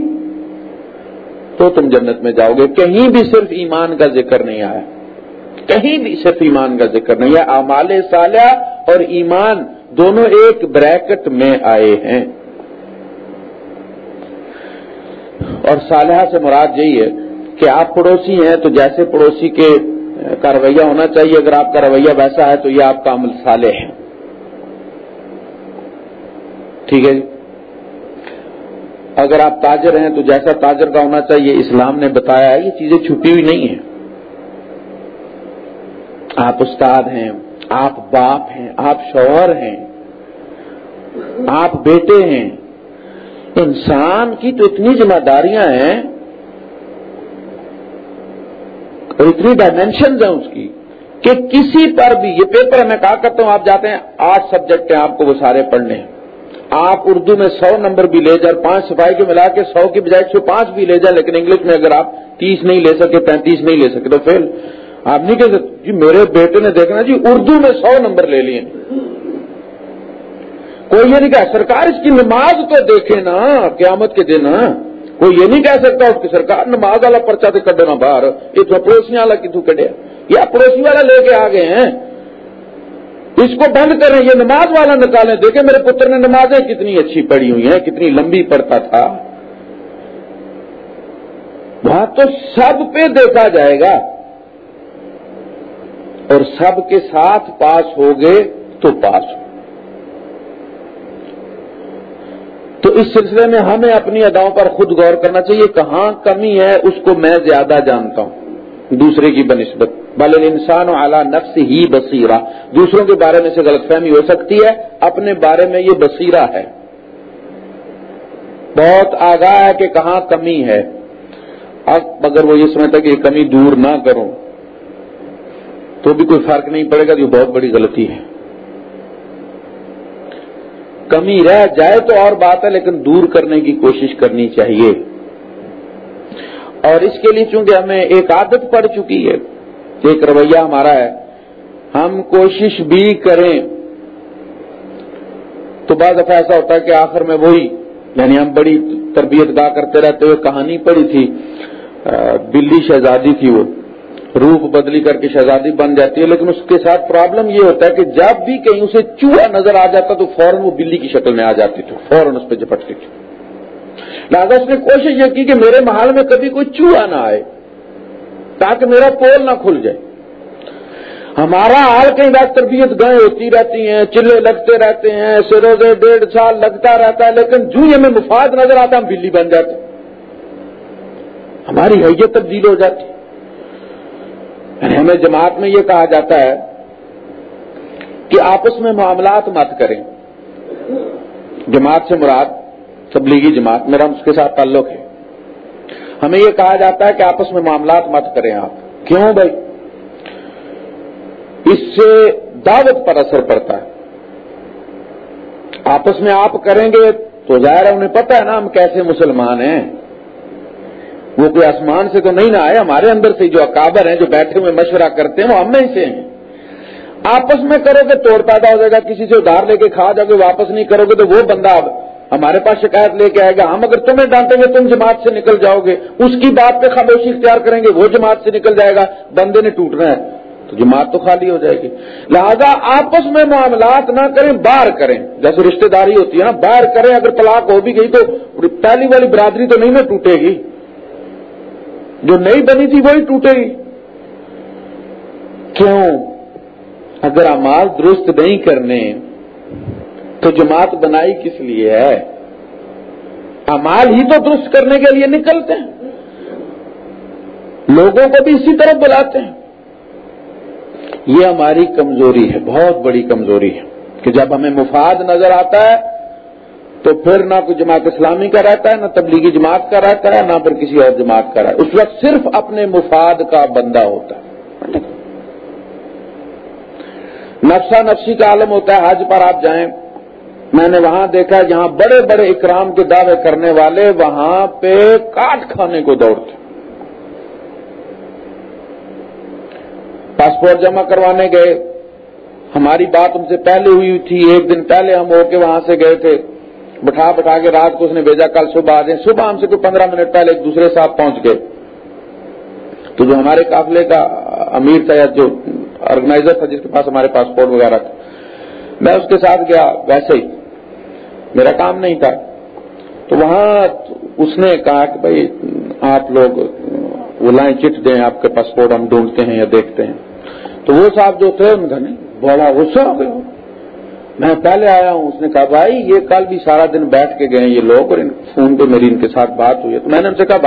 تو تم جنت میں جاؤ گے۔ کہیں بھی صرف ایمان کا ذکر نہیں آیا۔ کہیں بھی صرف ایمان کا ذکر نہیں ہے امال سالیہ اور ایمان دونوں ایک بریکٹ میں آئے ہیں۔ اور صالحہ سے مراد یہی ہے کہ آپ پڑوسی ہیں تو جیسے پڑوسی کے کا رویہ ہونا چاہیے، اگر آپ کا رویہ ویسا ہے تو یہ آپ کا عمل صالح ہے۔ ٹھیک ہے جی؟ اگر آپ تاجر ہیں تو جیسا تاجر کا ہونا چاہیے، اسلام نے بتایا ہے، یہ چیزیں چھپی ہوئی نہیں ہیں۔ آپ استاد ہیں، آپ باپ ہیں، آپ شوہر ہیں، آپ بیٹے ہیں انسان کی تو اتنی ذمہ داریاں ہیں اور اتنی ڈائمینشن ہیں اس کی کہ کسی پر بھی، یہ پیپر میں کہا کرتا ہوں، آپ جاتے ہیں، آٹھ سبجیکٹ ہیں آپ کو وہ سارے پڑھنے ہیں۔ آپ اردو میں سو نمبر بھی لے جائیں، پانچ صفائی کے ملا کے سو کی بجائے ایک سو پانچ بھی لے جائیں، لیکن انگلش میں اگر آپ تیس نہیں لے سکے، پینتیس نہیں لے سکے، تو فیل آپ نہیں کہہ سکتے جی میرے بیٹے نے دیکھنا جی اردو میں سو نمبر لے لیے۔ کوئی یہ نہیں کہا سرکار اس کی نماز تو دیکھے نا، قیامت کے دن۔ کوئی یہ نہیں کہہ سکتا اس کی سرکار نماز والا پرچا تو کڈنا باہر۔ یہ تو پڑوسیاں والا کتوں کڈیا یا پڑوسی والا لے کے آ گئے ہیں۔ اس کو بند کریں، یہ نماز والا نکالیں۔ دیکھیں میرے پتر نے نمازیں کتنی اچھی پڑھی ہوئی ہیں، کتنی لمبی پڑھتا تھا۔ وہاں تو سب پہ دیکھا جائے گا۔ اور سب کے ساتھ پاس ہو گئے تو پاس ہو اس سلسلے میں ہمیں اپنی اداؤں پر خود غور کرنا چاہیے کہاں کمی ہے اس کو میں زیادہ جانتا ہوں۔ دوسرے کی بنسبت، بل انسان اعلیٰ نفس ہی بصیرہ۔ دوسروں کے بارے میں سے غلط فہمی ہو سکتی ہے، اپنے بارے میں یہ بصیرہ ہے۔ بہت آگاہ ہے کہ کہاں کمی ہے۔ اب اگر وہ یہ سمجھتا کہ یہ کمی دور نہ کرو تو بھی کوئی فرق نہیں پڑے گا، یہ بہت بڑی غلطی ہے۔ کمی رہ جائے تو اور بات ہے، لیکن دور کرنے کی کوشش کرنی چاہیے۔ اور اس کے لیے چونکہ ہمیں ایک عادت پڑ چکی ہے ایک رویہ ہمارا ہے، ہم کوشش بھی کریں۔ تو بعض دفعہ ایسا ہوتا ہے کہ آخر میں وہی یعنی ہم بڑی تربیت گاہ کرتے رہتے ہوئے کہانی پڑی تھی بلی شہزادی تھی وہ۔ روپ بدلی کر کے شہزادی بن جاتی ہے، لیکن اس کے ساتھ پرابلم یہ ہوتا ہے کہ جب بھی کہیں اسے چوہا نظر آ جاتا تو فوراً وہ بلی کی شکل میں آ جاتی تھی، فوراً اس پہ جپٹتی تھی۔ لہٰذا اس نے کوشش یہ کی کہ میرے محل میں کبھی کوئی چوہا نہ آئے، تاکہ میرا پول نہ کھل جائے۔ ہمارا حال کئی بار تربیت گئے ہوتی رہتی ہیں، چلے لگتے رہتے ہیں سروزے ڈیڑھ سال لگتا رہتا ہے، لیکن جو ہمیں مفاد نظر آتا، ہم بلی بن جاتے۔ ہماری حیثیت تبدیل ہو جاتی۔ ہمیں جماعت میں یہ کہا جاتا ہے کہ آپس میں معاملات مت کریں۔ جماعت سے مراد تبلیغی جماعت، میرا اس کے ساتھ تعلق ہے۔ ہمیں یہ کہا جاتا ہے کہ آپس میں معاملات مت کریں آپ۔ کیوں بھائی؟ اس سے دعوت پر اثر پڑتا ہے۔ آپس میں آپ کریں گے تو ظاہر ہے انہیں پتہ ہے نا ہم کیسے مسلمان ہیں۔ وہ کوئی آسمان سے تو نہیں نہ آئے، ہمارے اندر سے جو اکابر ہیں، جو بیٹھے ہوئے مشورہ کرتے ہیں، وہ ہم میں سے ہیں۔ آپس میں کرو گے، توڑ پیدا ہو جائے گا، کسی سے ادھار لے کے کھا جاؤ گے، واپس نہیں کرو گے تو وہ بندہ ہمارے پاس شکایت لے کے آئے گا۔ ہم اگر تمہیں ڈانٹیں گے، تم جماعت سے نکل جاؤ گے۔ اس کی بات پہ خاموشی اختیار کریں گے، وہ جماعت سے نکل جائے گا۔ بندے نے ٹوٹنا ہے، تو جماعت تو خالی ہو جائے گی۔ لہذا آپس میں معاملات نہ کریں باہر کریں۔ جیسے رشتہ داری ہوتی ہے نا باہر کریں۔ اگر طلاق ہو بھی گئی تو پہلی والی برادری تو نہیں نہ ٹوٹے گی۔ جو نئی بنی تھی وہی ٹوٹے گی کیوں؟ اگر امال درست نہیں کرنے، تو جماعت بنائی کس لیے ہے؟ امال ہی تو درست کرنے کے لیے نکلتے ہیں۔ لوگوں کو بھی اسی طرح بلاتے ہیں۔ یہ ہماری کمزوری ہے، بہت بڑی کمزوری ہے کہ جب ہمیں مفاد نظر آتا ہے تو پھر نہ کوئی جماعت اسلامی کا رہتا ہے، نہ تبلیغی جماعت کا رہتا ہے، نہ پھر کسی اور جماعت کا رہتا ہے۔ اس وقت صرف اپنے مفاد کا بندہ ہوتا ہے۔ نفسا نفسی کا عالم ہوتا ہے، حج پر آپ جائیں۔ میں نے وہاں دیکھا جہاں بڑے بڑے اکرام کے دعوے کرنے والے وہاں پہ کاٹ کھانے کو دوڑتے پاسپورٹ جمع کروانے گئے۔ ہماری بات ان سے پہلے ہوئی تھی، ایک دن پہلے ہم ہو کے وہاں سے گئے تھے۔ بٹھا بٹھا کے رات کو اس نے بھیجا، کل صبح آ جائیں صبح ہم سے کوئی پندرہ منٹ پہلے ایک دوسرے صاحب پہنچ گئے۔ تو جو ہمارے قافلے کا امیر تھا یا جو آرگنائزر تھا جس کے پاس ہمارے پاسپورٹ وغیرہ تھا، میں اس کے ساتھ گیا، ویسے ہی۔ میرا کام نہیں تھا۔ تو وہاں اس نے کہا کہ بھائی، آپ لوگ وہ لائن چٹ دیں، آپ کے پاسپورٹ ہم ڈھونڈتے ہیں یا دیکھتے ہیں۔ تو وہ صاحب جو تھے، ان کا نہیں، بڑا غصہ ہو گیا۔ میں پہلے آیا ہوں، اس نے کہا، بھائی، یہ کل بھی سارا دن بیٹھ کے گئے یہ لوگ اور فون پہ میری ان کے ساتھ بات ہوئی ہے۔ تو میں نے ان سے کہا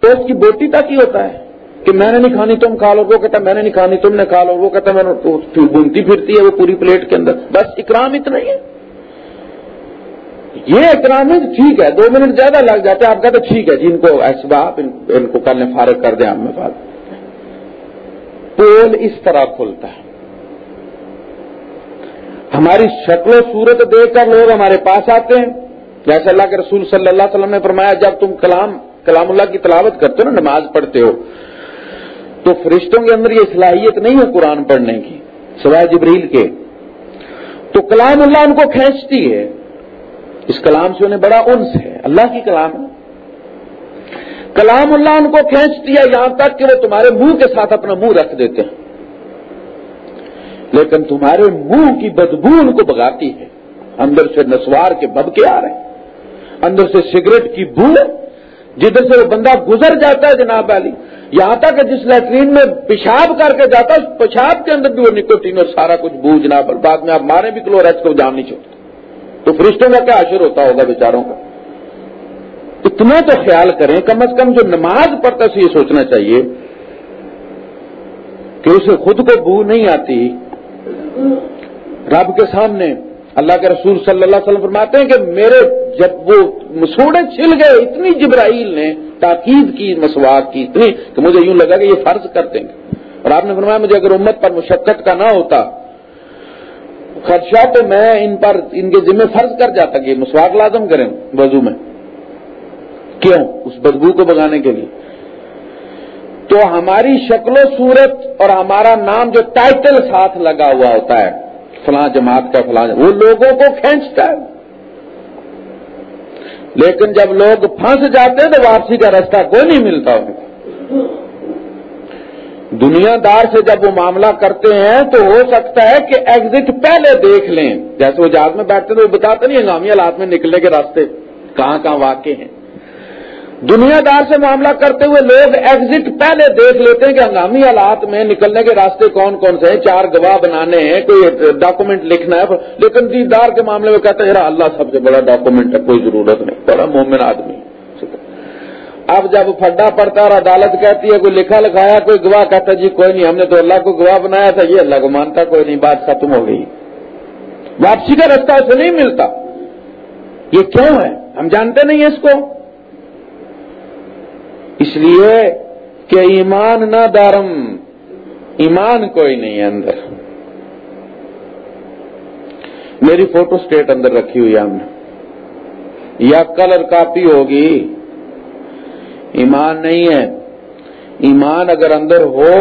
تو اس کی بوٹی تک ہی ہوتا ہے کہ میں نے نہیں کھانی، تم کھا لو۔ وہ کہتا، میں نے نہیں کھانی، تم نے کھا لو۔ وہ کہتا، میں گھومتی پھرتی ہے وہ پوری پلیٹ کے اندر۔ بس اکرام اتنا ہی ہے۔ یہ اکرام ہے، ٹھیک ہے، دو منٹ زیادہ لگ جاتے ہیں۔ آپ کہتے، ٹھیک ہے جی، جن کو ایسے آپ ان کو کل فارغ کر دیں آپ میں بات۔ پول اس طرح کھلتا ہے۔ ہماری شکل و صورت دیکھ کر لوگ ہمارے پاس آتے ہیں۔ جیسے اللہ کے رسول صلی اللہ علیہ وسلم نے فرمایا، جب تم کلام کلام اللہ کی تلاوت کرتے ہو نا، نماز پڑھتے ہو، تو فرشتوں کے اندر یہ صلاحیت نہیں ہے قرآن پڑھنے کی، سوائے جبریل کے۔ تو کلام اللہ ان کو کھینچتی ہے۔ اس کلام سے انہیں بڑا انس ہے، اللہ کی کلام ہے۔ کلام اللہ ان کو کھینچتی ہے، یہاں تک کہ وہ تمہارے منہ کے ساتھ اپنا منہ رکھ دیتے ہیں۔ لیکن تمہارے منہ کی بدبو ان کو بگاتی ہے۔ اندر سے نسوار کے ببکے آ رہے ہیں۔ اندر سے سگریٹ کی بو جدھر سے وہ بندہ گزر جاتا ہے جناب علی، یہاں تک کہ جس لیٹرین میں پیشاب کر کے جاتا ہے، اس پیشاب کے اندر بھی وہ نکوٹین اور سارا کچھ بو جناب بعد میں آپ مارے بھی کلوریس کو جان نہیں چھوڑتے۔ تو فرشتوں کا کیا اثر ہوتا ہوگا بیچاروں کا؟ اتنا تو خیال کریں، کم از کم جو نماز پڑھتا ہے یہ سوچنا چاہیے کہ اسے خود کو بو نہیں آتی رب کے سامنے اللہ کے رسول صلی اللہ علیہ وسلم فرماتے ہیں کہ میرے جب وہ مسوڑے چھل گئے، اتنی جبرائیل نے تاکید کی مسواق کی اتنی کہ مجھے یوں لگا کہ یہ فرض کر دیں گے۔ اور آپ نے فرمایا، مجھے اگر امت پر مشقت کا نہ ہوتا، خدشہ تو میں ان پر، ان کے ذمہ فرض کر جاتا کہ مسواق لازم کریں وضو میں۔ کیوں؟ اس بدبو کو بگانے کے لیے۔ تو ہماری شکل و صورت اور ہمارا نام جو ٹائٹل ساتھ لگا ہوا ہوتا ہے، فلاں جماعت کا فلاں، وہ لوگوں کو کھینچتا ہے۔ لیکن جب لوگ پھنس جاتے ہیں تو واپسی کا راستہ کوئی نہیں ملتا۔ ان دنیا دار سے جب وہ معاملہ کرتے ہیں تو ہو سکتا ہے کہ ایگزٹ پہلے دیکھ لیں۔ جیسے وہ جہاز میں بیٹھتے تو وہ بتاتے نہیں ہنگامی حالات میں نکلنے کے راستے کہاں کہاں واقع ہیں۔ دنیا دار سے معاملہ کرتے ہوئے لوگ ایگزٹ پہلے دیکھ لیتے ہیں کہ ہنگامی حالات میں نکلنے کے راستے کون کون سے ہیں۔ چار گواہ بنانے ہیں، کوئی ڈاکومنٹ لکھنا ہے، لیکن دیدار کے معاملے میں کہتے ہیں اللہ سب سے بڑا ڈاکومنٹ ہے، کوئی ضرورت نہیں، بڑا مومن آدمی اب جب پھڈا پڑتا اور عدالت کہتی ہے، کوئی لکھا لکھایا، کوئی گواہ کہتا جی کوئی نہیں، ہم نے تو اللہ کو گواہ بنایا تھا، یہ اللہ کو مانتا، کوئی نہیں، بات ختم ہو گئی۔ واپسی کا راستہ اسے نہیں ملتا۔ یہ کیوں ہے؟ ہم جانتے نہیں اس کو۔ اس لیے کہ ایمان نہ دارم، ایمان کوئی نہیں ہے اندر۔ میری فوٹو اسٹیٹ اندر رکھی ہوئی ہم نے۔ یا کلر کاپی ہوگی۔ ایمان نہیں ہے۔ ایمان اگر اندر ہو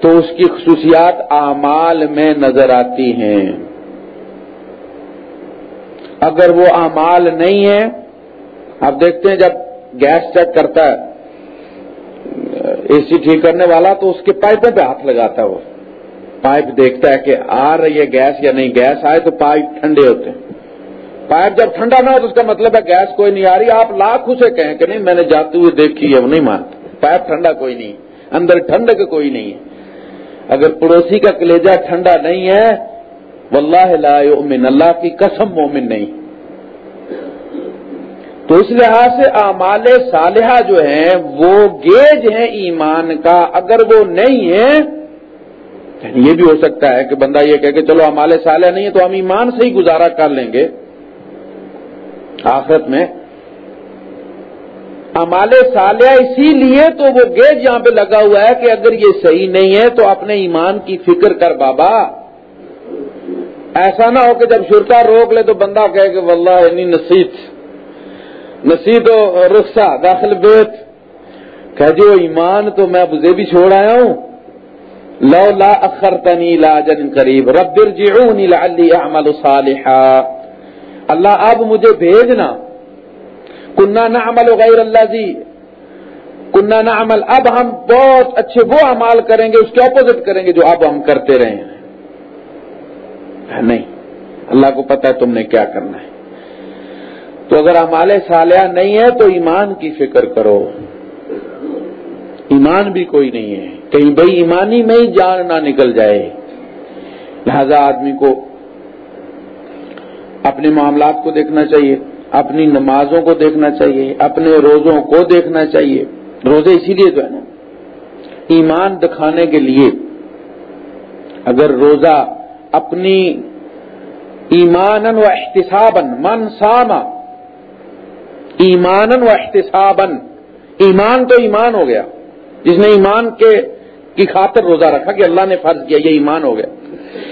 تو اس کی خصوصیات اعمال میں نظر آتی ہیں۔ اگر وہ اعمال نہیں ہے آپ دیکھتے ہیں جب گیس چیک کرتا ہے۔ اے سی ٹھیک کرنے والا تو اس کے پائپوں پہ ہاتھ لگاتا ہے وہ۔ پائپ دیکھتا ہے کہ آ رہی ہے گیس یا نہیں۔ گیس آئے تو پائپ ٹھنڈے ہوتے ہیں۔ پائپ جب ٹھنڈا نہ ہو تو اس کا مطلب ہے گیس کوئی نہیں آ رہی۔ آپ لاکھ اسے کہیں کہ نہیں، میں نے جاتے ہوئے دیکھی ہے، وہ نہیں مانتا۔ پائپ ٹھنڈا کوئی نہیں۔ اندر ٹھنڈک کوئی نہیں ہے۔ اگر پڑوسی کا کلیجہ ٹھنڈا نہیں ہے، واللہ لا یؤمن، اللہ کی قسم مومن نہیں۔ تو اس لحاظ سے اعمال صالحہ جو ہیں، وہ گیج ہیں ایمان کا، اگر وہ نہیں ہے یعنی یہ بھی ہو سکتا ہے کہ بندہ یہ کہ چلو امال صالح نہیں ہے تو ہم ایمان سے ہی گزارا کر لیں گے۔ آخرت میں امال صالحہ اسی لیے تو وہ گیج یہاں پہ لگا ہوا ہے کہ اگر یہ صحیح نہیں ہے تو اپنے ایمان کی فکر کر بابا۔ ایسا نہ ہو کہ جب شرکا روک لے تو بندہ کہے کہ واللہ انی نصیت نصیت و رخصا داخل بیت. کہ جو ایمان تو میں ابو بھی چھوڑ آیا ہوں. لو لا اخرتنی لا جن قریب. رب ارجعونی لعلی اعمل صالحا. اللہ اب مجھے بھیجنا. کنہ نعمل غیر اللہ جی کنہ نعمل اب ہم بہت اچھے وہ اعمال کریں گے، اس کے اپوزٹ کریں گے جو اب ہم کرتے رہے ہیں. نہیں. اللہ کو پتا ہے تم نے کیا کرنا ہے. تو اگر ہمارے سالیہ نہیں ہے تو ایمان کی فکر کرو۔ ایمان بھی کوئی نہیں ہے۔ کہیں بھائی ایمانی میں ہی جان نہ نکل جائے۔ لہذا آدمی کو اپنے معاملات کو دیکھنا چاہیے، اپنی نمازوں کو دیکھنا چاہیے، اپنے روزوں کو دیکھنا چاہیے۔ روزے اسی لیے تو ہے نا۔ ایمان دکھانے کے لیے اگر روزہ اپنی ایمان و احتسابن من ساما ایمان و احتسابن ایمان تو ایمان ہو گیا۔ جس نے ایمان کے کی خاطر روزہ رکھا کہ اللہ نے فرض کیا، یہ ایمان ہو گیا۔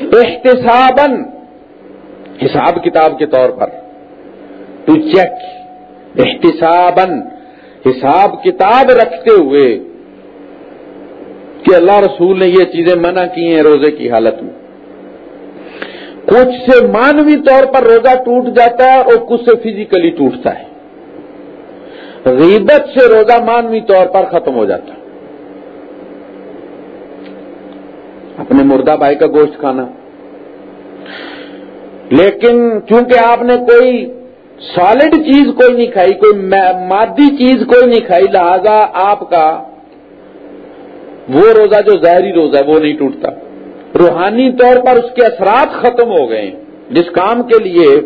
احتسابن حساب کتاب کے طور پر۔ ٹو چیک احتسابن حساب کتاب رکھتے ہوئے کہ اللہ رسول نے یہ چیزیں منع کی ہیں روزے کی حالت میں۔ کچھ سے مانوی طور پر روزہ ٹوٹ جاتا ہے اور کچھ سے فزیکلی ٹوٹتا ہے۔ غیبت سے روزہ مانوی طور پر ختم ہو جاتا اپنے مردہ بھائی کا گوشت کھانا لیکن چونکہ آپ نے کوئی سالڈ چیز کوئی نہیں کھائی، کوئی مادی چیز کوئی نہیں کھائی، لہذا آپ کا وہ روزہ جو ظاہری روزہ ہے، وہ نہیں ٹوٹتا۔ روحانی طور پر اس کے اثرات ختم ہو گئے۔ جس کام کے لیے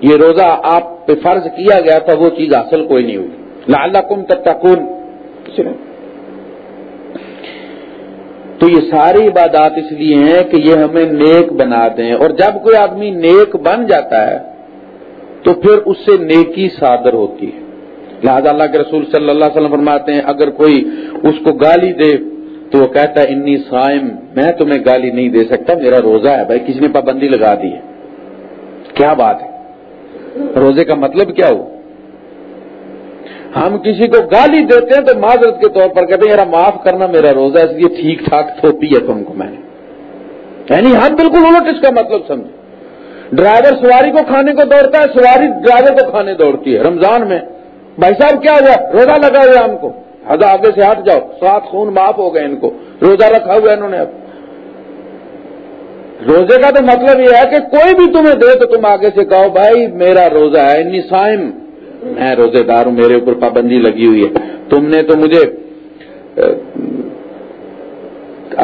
یہ روزہ آپ پہ فرض کیا گیا تھا وہ چیز حاصل کوئی نہیں ہوئی لال کم تتکون تو یہ ساری عبادات اس لیے ہیں کہ یہ ہمیں نیک بنا دیں۔ اور جب کوئی آدمی نیک بن جاتا ہے تو پھر اس سے نیکی صادر ہوتی ہے۔ لہذا اللہ کے رسول صلی اللہ علیہ وسلم فرماتے ہیں، اگر کوئی اس کو گالی دے تو وہ کہتا ہے، انی سائم میں تمہیں گالی نہیں دے سکتا، میرا روزہ ہے بھائی، کسی نے پابندی لگا دی ہے۔ کیا بات ہے؟ روزے کا مطلب کیا ہو؟ ہم کسی کو گالی دیتے ہیں تو معذرت کے طور پر کہتے ہیں، یار معاف کرنا میرا روزہ اس لیے ٹھیک ٹھاک تھوپی ہے تم کو میں۔ نے یعنی ہم بالکل الٹ اس کا مطلب سمجھے ڈرائیور سواری کو کھانے کو دوڑتا ہے، سواری ڈرائیور کو کھانے دوڑتی ہے۔ رمضان میں بھائی صاحب کیا ہوا؟ روزہ لگا ہوا ہم کو۔ ہزار آگے سے ہٹ جاؤ، سات خون معاف ہو گئے ان کو۔ روزہ رکھا ہوا انہوں نے اب۔ روزے کا تو مطلب یہ ہے کہ کوئی بھی تمہیں دے تو تم آگے سے کہو، بھائی میرا روزہ ہے، انی سائم میں روزے دار ہوں، میرے اوپر پابندی لگی ہوئی ہے۔ تم نے تو مجھے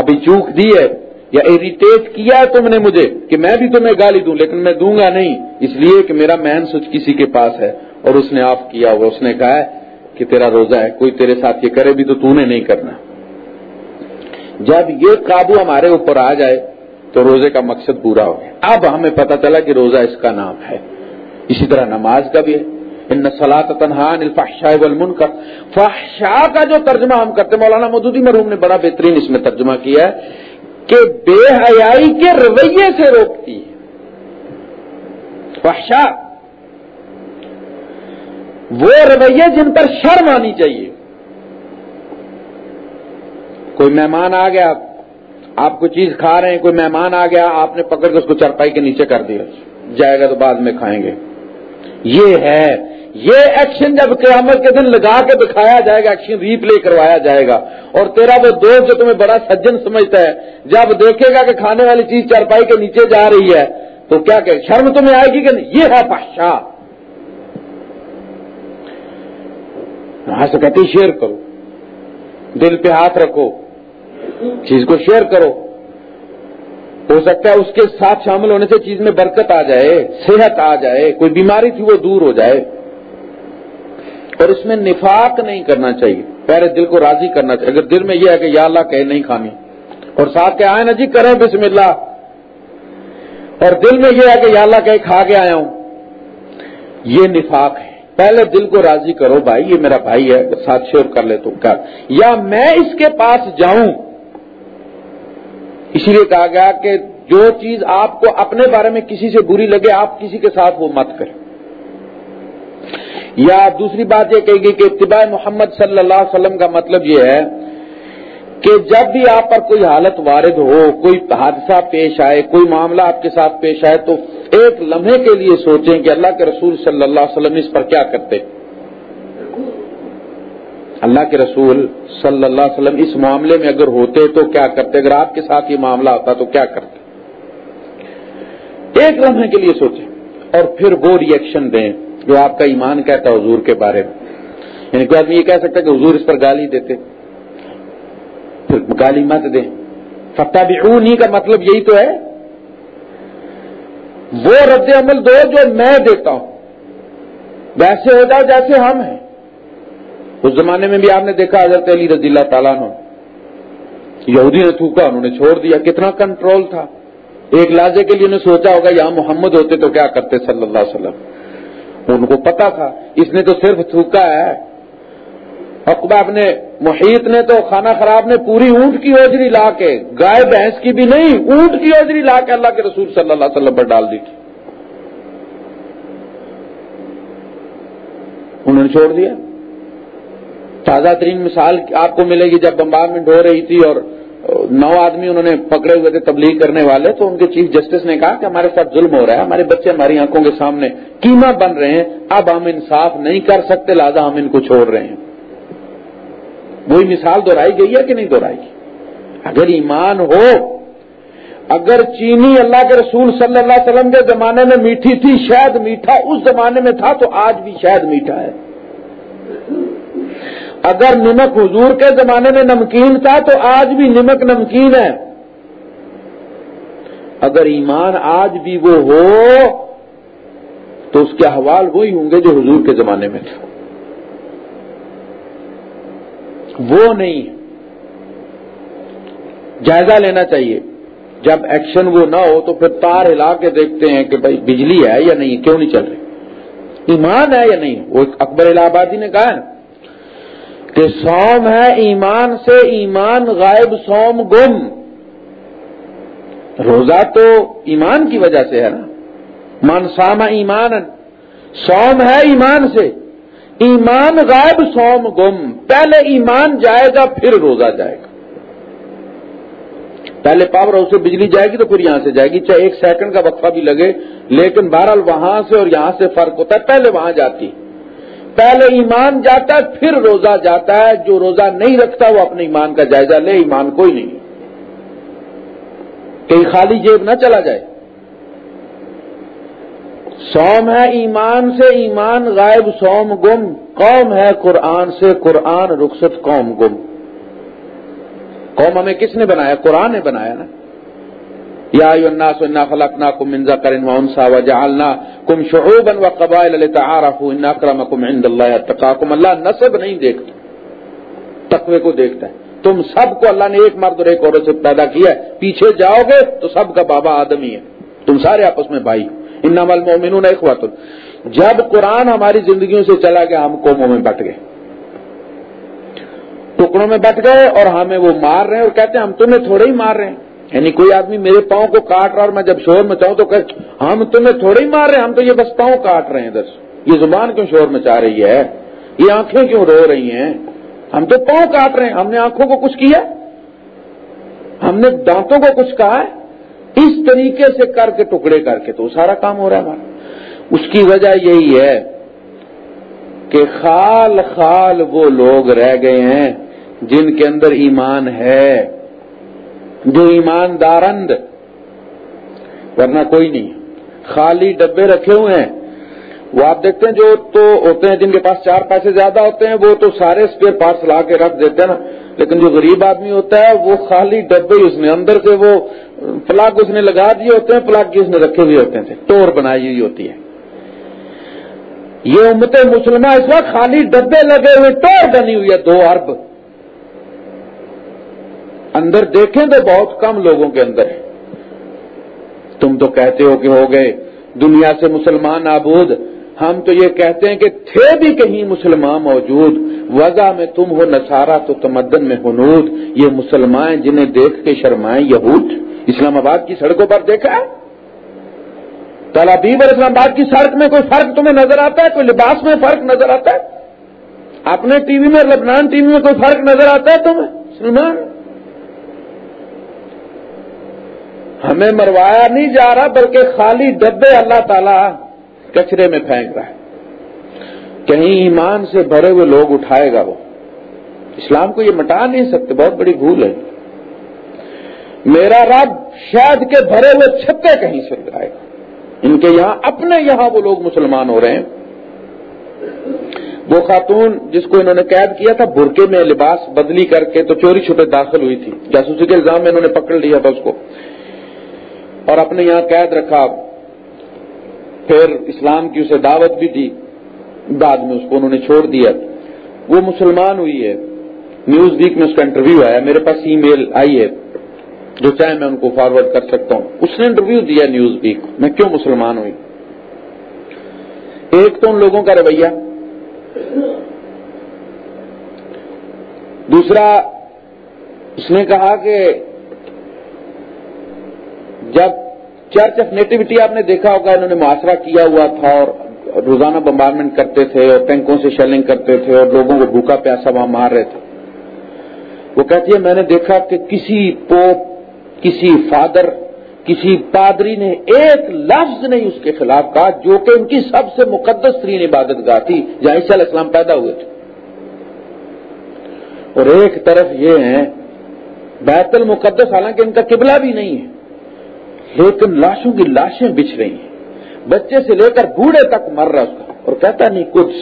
ابھی چوک دی ہے یا اریٹیٹ کیا ہے تم نے مجھے کہ میں بھی تمہیں گالی دوں، لیکن میں دوں گا نہیں۔ اس لیے کہ میرا مین سچ کسی کے پاس ہے اور اس نے آف کیا ہوا۔ اس نے کہا ہے کہ تیرا روزہ ہے، کوئی تیرے ساتھ یہ کرے بھی تو تو نے نہیں کرنا۔ جب یہ قابو ہمارے اوپر آ جائے تو روزے کا مقصد پورا ہو گیا۔ اب ہمیں پتا چلا کہ روزہ اس کا نام ہے۔ اسی طرح نماز کا بھی ہے۔ ان سلاط تنہان الفاشا والمن کا فحشا کا جو ترجمہ ہم کرتے مولانا مودودی مرحوم نے بڑا بہترین اس میں ترجمہ کیا ہے کہ بے حیائی کے رویے سے روکتی ہے۔ فحشا وہ رویے جن پر شرم آنی چاہیے۔ کوئی مہمان آ گیا آپ کو چیز کھا رہے ہیں، کوئی مہمان آ گیا، آپ نے پکڑ کے اس کو چرپائی کے نیچے کر دیا۔ جائے گا تو بعد میں کھائیں گے۔ یہ ہے، یہ ایکشن جب قیامت کے دن لگا کے دکھایا جائے گا ایکشن ری پلے کروایا جائے گا۔ اور تیرا وہ دوست جو تمہیں بڑا سجن سمجھتا ہے، جب دیکھے گا کہ کھانے والی چیز چرپائی کے نیچے جا رہی ہے، تو کیا کہ شرم تمہیں آئے گی کہ نہیں؟ یہ ہے پاشا وہاں سے شیئر کرو۔ دل پہ ہاتھ رکھو۔ چیز کو شیئر کرو۔ ہو سکتا ہے اس کے ساتھ شامل ہونے سے چیز میں برکت آ جائے، صحت آ جائے، کوئی بیماری تھی وہ دور ہو جائے۔ اور اس میں نفاق نہیں کرنا چاہیے پہلے دل کو راضی کرنا چاہیے۔ اگر دل میں یہ ہے کہ یا اللہ کہے نہیں کھانی اور ساتھ کے آئے نا جی کریں، بسم اللہ۔ اور دل میں یہ ہے کہ یا اللہ کہے، کھا کے آیا ہوں۔ یہ نفاق ہے۔ پہلے دل کو راضی کرو، بھائی، یہ میرا بھائی ہے، ساتھ شیئر کر لے تو۔ کر یا میں اس کے پاس جاؤں اسی لیے کہا گیا کہ جو چیز آپ کو اپنے بارے میں کسی سے بری لگے، آپ کسی کے ساتھ وہ مت کریں۔ یا دوسری بات یہ کہے گی کہ اتباع محمد صلی اللہ علیہ وسلم کا مطلب یہ ہے کہ جب بھی آپ پر کوئی حالت وارد ہو، کوئی حادثہ پیش آئے، کوئی معاملہ آپ کے ساتھ پیش آئے، تو ایک لمحے کے لیے سوچیں کہ اللہ کے رسول صلی اللہ علیہ وسلم اس پر کیا کرتے۔ اللہ کے رسول صلی اللہ علیہ وسلم اس معاملے میں اگر ہوتے تو کیا کرتے؟ اگر آپ کے ساتھ یہ معاملہ ہوتا تو کیا کرتے؟ ایک لمحے کے لیے سوچیں اور پھر وہ ریئیکشن دیں جو آپ کا ایمان کہتا ہے حضور کے بارے میں۔ یعنی کوئی آدمی یہ کہہ سکتا ہے کہ حضور اس پر گالی دیتے۔ پھر گالی مت دیں۔ فتح بھی کا مطلب یہی تو ہے۔ وہ رد عمل دو جو میں دیتا ہوں۔ ویسے ہو جاؤ، جیسے ہم ہیں۔ اس زمانے میں بھی آپ نے دیکھا حضرت علی رضی اللہ تعالیٰ نے یہودی نے تھوکا، انہوں نے چھوڑ دیا، کتنا کنٹرول تھا۔ ایک لازے کے لیے انہوں نے سوچا ہوگا، یہاں محمد ہوتے تو کیا کرتے صلی اللہ علیہ وسلم؟ ان کو پتا تھا، اس نے تو صرف تھوکا ہے۔ اقبا اپنے محیط نے تو خانہ خراب نے پوری اونٹ کی اوجری لا کے، گائے بھینس کی بھی نہیں، اونٹ کی اوجری لا کے اللہ کے رسول صلی اللہ علیہ وسلم پر ڈال دی تھی۔ انہوں نے چھوڑ دیا۔ تازہ ترین مثال آپ کو ملے گی جب بمبارمنٹ ہو رہی تھی اور نو آدمی انہوں نے پکڑے ہوئے تھے تبلیغ کرنے والے، تو ان کے چیف جسٹس نے کہا کہ ہمارے ساتھ ظلم ہو رہا ہے ہمارے بچے ہماری آنکھوں کے سامنے کیما بن رہے ہیں، اب ہم انصاف نہیں کر سکتے، لہٰذا ہم ان کو چھوڑ رہے ہیں۔ وہی مثال دہرائی گئی ہے کہ نہیں دہرائی گئی؟ اگر ایمان ہو، اگر چینی اللہ کے رسول صلی اللہ علیہ وسلم کے زمانے میں میٹھی تھی، شاید میٹھا اس زمانے میں تھا، تو آج بھی شاید میٹھا ہے۔ اگر نمک حضور کے زمانے میں نمکین تھا تو آج بھی نمک نمکین ہے۔ اگر ایمان آج بھی وہ ہو، تو اس کے حوال وہی ہوں گے جو حضور کے زمانے میں تھے۔ وہ نہیں۔ جائزہ لینا چاہیے۔ جب ایکشن وہ نہ ہو تو پھر تار ہلا کے دیکھتے ہیں کہ بھائی بجلی ہے یا نہیں، کیوں نہیں چل رہی؟ ایمان ہے یا نہیں؟ وہ اکبر الہ آبادی نے کہا نا کہ سوم ہے ایمان سے ایمان غائب، سوم گم۔ روزہ تو ایمان کی وجہ سے ہے نا۔ من سام ایمان سوم ہے ایمان سے۔ ایمان غائب، سوم گم۔ پہلے ایمان جائے گا، پھر روزہ جائے گا۔ پہلے پاور ہاؤس سے بجلی جائے گی تو پھر یہاں سے جائے گی۔ چاہے ایک سیکنڈ کا وقفہ بھی لگے، لیکن بہرحال وہاں سے اور یہاں سے فرق ہوتا ہے، پہلے وہاں جاتی۔ پہلے ایمان جاتا ہے، پھر روزہ جاتا ہے۔ جو روزہ نہیں رکھتا، وہ اپنے ایمان کا جائزہ لے، ایمان کوئی نہیں۔ کہیں خالی جیب نہ چلا جائے۔ سوم ہے ایمان سے ایمان غائب، سوم گم۔ قوم ہے قرآن سے قرآن، رخصت قوم گم۔ قوم ہمیں کس نے بنایا؟ قرآن نے بنایا نا۔ یا ایو الناس انا خلقنا کم منزا کرن وانسا وجعلنا کم شعوبا و قبائل لتعارفوا ان اکرمکم عند اللہ اتقاکم. اللہ نصب نہیں دیکھتا، تقوی کو دیکھتا ہے۔ تم سب کو اللہ نے ایک مرد اور ایک عورت سے پیدا کیا ہے۔ پیچھے جاؤ گے تو سب کا بابا آدم ہی ہے۔ تم سارے آپس میں بھائی انما المؤمنون اخوات جب قرآن ہماری زندگیوں سے چلا گیا، ہم قوموں میں بٹ گئے۔ ٹکڑوں میں بٹ گئے اور ہمیں وہ مار رہے ہیں اور کہتے ہیں ہم تمہیں تھوڑے ہی مار رہے ہیں۔ یعنی کوئی آدمی میرے پاؤں کو کاٹ رہا اور میں جب شور میں چاہوں تو کہ ہم تمہیں تھوڑے ہی مار رہے ہیں، ہم تو یہ بس پاؤں کاٹ رہے ہیں، دس۔ یہ زبان کیوں شور میں چاہ رہی ہے؟ یہ آنکھیں کیوں رو رہی ہیں؟ ہم تو پاؤں کاٹ رہے ہیں۔ ہم نے آنکھوں کو کچھ کیا؟ ہم نے دانتوں کو کچھ کہا ہے؟ اس طریقے سے کر کے ٹکڑے کر کے تو سارا کام ہو رہا ہے ہمارا۔ اس کی وجہ یہی ہے کہ خال خال وہ لوگ رہ گئے ہیں جن کے اندر ایمان ہے۔ جو ایماندارند، ورنہ کوئی نہیں۔ خالی ڈبے رکھے ہوئے ہیں۔ وہ آپ دیکھتے ہیں جو تو ہوتے ہیں، جن کے پاس چار پیسے زیادہ ہوتے ہیں، وہ تو سارے اسپیئر پارٹس لا کے رکھ دیتے ہیں نا۔ لیکن جو غریب آدمی ہوتا ہے، وہ خالی ڈبے اس نے اندر سے وہ پلاگ اس نے لگا دیے ہوتے ہیں پلاگ اس نے رکھے ہوئے ہوتے ہیں۔ ٹور بنائی ہوئی ہوتی ہے۔ یہ امت مسلمہ اس وقت خالی ڈبے لگے ہوئے، ٹور بنی ہوئی ہے، دو ارب اندر دیکھیں تو بہت کم لوگوں کے اندر ہے۔ تم تو کہتے ہو کہ ہو گئے، دنیا سے مسلمان آبود۔ ہم تو یہ کہتے ہیں کہ تھے بھی کہیں مسلمان موجود۔ وضع میں تم ہو نسارا تو تمدن میں ہنود یہ مسلمان جنہیں دیکھ کے شرمائیں یہود۔ اسلام آباد کی سڑکوں پر دیکھا ہے؟ تلابیب اور اسلام آباد کی سڑک میں کوئی فرق تمہیں نظر آتا ہے؟ کوئی لباس میں فرق نظر آتا ہے؟ اپنے ٹی وی میں لبنان ٹی وی میں کوئی فرق نظر آتا ہے تمہیں؟ سلمان؟ ہمیں مروایا نہیں جا رہا بلکہ خالی ڈبے اللہ تعالی کچرے میں پھینک رہا ہے۔ کہیں ایمان سے بھرے ہوئے لوگ اٹھائے گا وہ۔ اسلام کو یہ مٹا نہیں سکتے، بہت بڑی بھول ہے۔ میرا رب شاید کے بھرے ہوئے چھتے کہیں سے لائے گا۔ ان کے یہاں اپنے یہاں وہ لوگ مسلمان ہو رہے ہیں۔ وہ خاتون جس کو انہوں نے قید کیا تھا برقے میں لباس بدلی کر کے تو چوری چھپے داخل ہوئی تھی۔ جاسوسی کے الزام میں انہوں نے پکڑ لیا تھا اس کو۔ اور اپنے یہاں قید رکھا۔ پھر اسلام کی اسے دعوت بھی دی۔ بعد میں اس کو انہوں نے چھوڑ دیا۔ وہ مسلمان ہوئی ہے۔ نیوز ویک میں اس کا انٹرویو آیا۔ میرے پاس ای میل آئی ہے۔ جو چاہے میں ان کو فارورڈ کر سکتا ہوں۔ اس نے انٹرویو دیا نیوز ویک۔ میں کیوں مسلمان ہوئی؟ ایک تو ان لوگوں کا رویہ۔ دوسرا، اس نے کہا کہ جب چرچ آف نیٹیوٹی آپ نے دیکھا ہوگا، انہوں نے معاشرہ کیا ہوا تھا اور روزانہ بمبارمنٹ کرتے تھے اور ٹینکوں سے شیلنگ کرتے تھے اور لوگوں کو بھوکا پیاسا وہاں مار رہے تھے۔ وہ کہتی ہے میں نے دیکھا کہ کسی پوپ، کسی فادر، کسی پادری نے ایک لفظ نہیں اس کے خلاف کہا جو کہ ان کی سب سے مقدس ترین عبادت گاہ تھی، جہاں عیسیٰ علیہ السلام پیدا ہوئے تھے۔ اور ایک طرف یہ ہے بیت المقدس حالانکہ ان کا قبلہ بھی نہیں ہے۔ لیکن لاشوں کی لاشیں بچھ رہی ہیں بچے سے لے کر بوڑھے تک مر رہا اس کا اور کہتا نہیں کچھ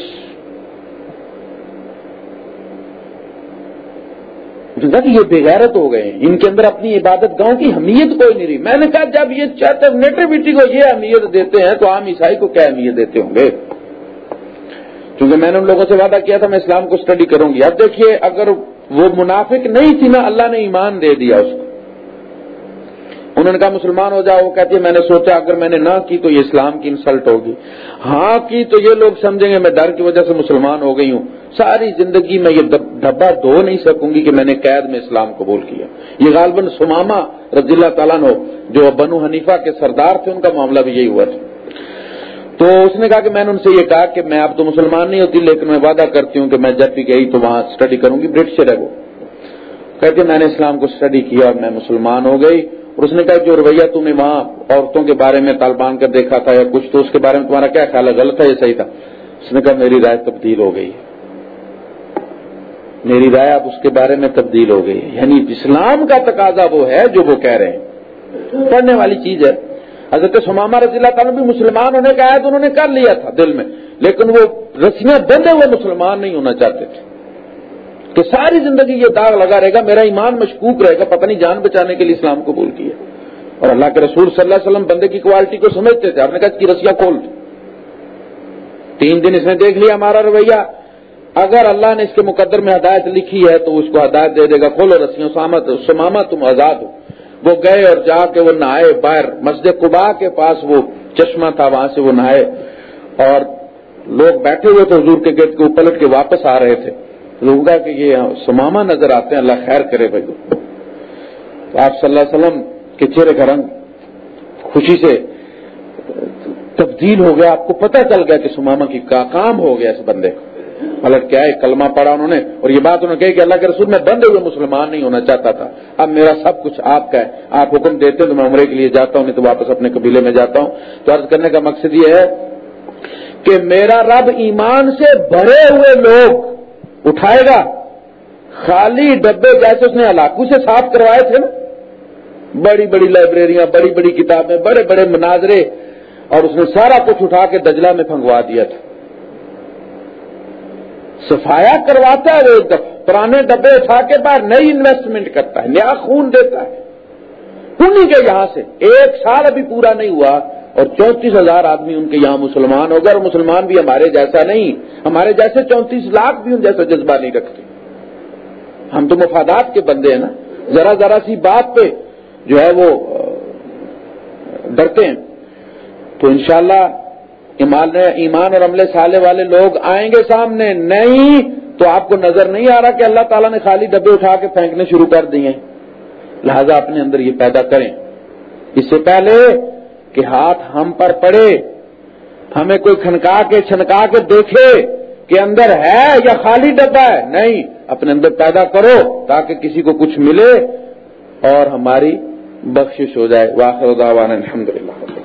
کہ یہ بےغیرت ہو گئے ان کے اندر اپنی عبادت گاؤں کی اہمیت کوئی نہیں رہی۔ میں نے کہا، جب یہ چاہتے نیٹریوٹی کو یہ اہمیت دیتے ہیں تو عام عیسائی کو کیا اہمیت دیتے ہوں گے؟ کیونکہ میں نے ان لوگوں سے وعدہ کیا تھا، میں اسلام کو اسٹڈی کروں گی۔ اب دیکھیے، اگر وہ منافق نہیں تھی نا، اللہ نے ایمان دے دیا اس کو انہوں نے کہا مسلمان ہو جاؤ، وہ کہتی ہے، میں نے سوچا اگر میں نے نہ کی تو یہ اسلام کی انسلٹ ہوگی۔ ہاں کی تو یہ لوگ سمجھیں گے، میں ڈر کی وجہ سے مسلمان ہو گئی ہوں۔ ساری زندگی میں یہ دھبا دھو نہیں سکوں گی کہ میں نے قید میں اسلام قبول کیا۔ یہ غالباً سماما رضی اللہ تعالیٰ نے جو بنو حنیفہ کے سردار تھے، ان کا معاملہ بھی یہی ہوا تھا۔ تو اس نے کہا کہ میں نے ان سے یہ کہا کہ میں اب تو مسلمان نہیں ہوتی، لیکن میں وعدہ کرتی ہوں کہ میں جب بھی گئی تو وہاں اسٹڈی کروں گی برٹشر ہے وہ کہتے میں نے اسلام کو اسٹڈی کیا اور میں مسلمان ہو گئی۔ اور اس نے کہا جو رویہ تم نے وہاں عورتوں کے بارے میں طالبان کا دیکھا تھا یا کچھ تو اس کے بارے میں تمہارا کیا خیال ہے؟ غلط تھا یا صحیح تھا؟ اس نے کہا میری رائے تبدیل ہو گئی۔ میری رائے اب اس کے بارے میں تبدیل ہو گئی۔ یعنی اسلام کا تقاضا وہ ہے جو وہ کہہ رہے ہیں۔ پڑھنے والی چیز ہے۔ حضرت سماما رضی اللہ تعالیٰ بھی مسلمان ہونے کا ہے تو انہوں نے کر لیا تھا دل میں۔ لیکن وہ رسیاں بندے ہوئے مسلمان نہیں ہونا چاہتے تھے۔ کہ ساری زندگی یہ داغ لگا رہے گا، میرا ایمان مشکوک رہے گا، پتہ نہیں جان بچانے کے لیے اسلام قبول کیا اور اللہ کے رسول صلی اللہ علیہ وسلم بندے کی کوالٹی کو سمجھتے تھے، آپ نے کہا کہ رسیاں کھول تین دن اس نے دیکھ لیا ہمارا رویہ۔ اگر اللہ نے اس کے مقدر میں ہدایت لکھی ہے تو اس کو ہدایت دے دے گا، کھولو رسیوں سامت سماما تم آزاد ہو۔ وہ گئے اور جا کے وہ نہائے باہر۔ مسجد قبا کے پاس وہ چشمہ تھا، وہاں سے وہ نہائے۔ اور لوگ بیٹھے ہوئے تھے حضور کے گیٹ کے پلٹ کے واپس آ رہے تھے۔ لوگا کہ یہ سماما نظر آتے ہیں، اللہ خیر کرے بھائی۔ تو آپ صلی اللہ علیہ وسلم کے چہرے کا رنگ خوشی سے تبدیل ہو گیا، آپ کو پتہ چل گیا کہ سماما کی کا کام ہو گیا اس بندے کو مطلب کیا ہے کلمہ پڑا انہوں نے اور یہ بات انہوں نے کہی کہ اللہ کے رسول میں بندے ہوئے مسلمان نہیں ہونا چاہتا تھا۔ اب میرا سب کچھ آپ کا ہے، آپ حکم دیتے ہیں تو میں عمرے کے لیے جاتا ہوں، نہیں تو واپس اپنے قبیلے میں جاتا ہوں۔ تو عرض کرنے کا مقصد یہ ہے کہ میرا رب ایمان سے بھرے ہوئے لوگ اٹھائے گا۔ خالی ڈبے جیسے اس نے علاقوں سے صاف کروائے تھے نا۔ بڑی بڑی لائبریریاں، بڑی بڑی کتابیں، بڑے بڑے مناظرے۔ اور اس نے سارا کچھ اٹھا کے دجلہ میں پھنگوا دیا تھا۔ صفایا کرواتا ہے وہ پرانے ڈبے اٹھا کے بعد نئی انویسٹمنٹ کرتا ہے، نیا خون دیتا ہے۔ انہیں کے یہاں سے۔ ایک سال ابھی پورا نہیں ہوا۔ اور چونتیس ہزار آدمی ان کے یہاں مسلمان ہو گئے اور مسلمان بھی ہمارے جیسا نہیں، ہمارے جیسے چونتیس لاکھ بھی ان جیسا جذبہ نہیں رکھتے۔ ہم تو مفادات کے بندے ہیں نا۔ ذرا ذرا سی بات پہ جو ہے وہ ڈرتے ہیں۔ تو انشاءاللہ ایمان ایمان اور عملے سالے والے لوگ آئیں گے سامنے۔ نہیں تو آپ کو نظر نہیں آ رہا کہ اللہ تعالیٰ نے خالی ڈبے اٹھا کے پھینکنے شروع کر دیے۔ لہذا اپنے اندر یہ پیدا کریں۔ اس سے پہلے کہ ہاتھ ہم پر پڑے، ہمیں کوئی کھنکا کے چھنکا کے دیکھے کہ اندر ہے یا خالی ڈبا ہے۔ نہیں، اپنے اندر پیدا کرو تاکہ کسی کو کچھ ملے اور ہماری بخشش ہو جائے۔ واخر الحمد للہ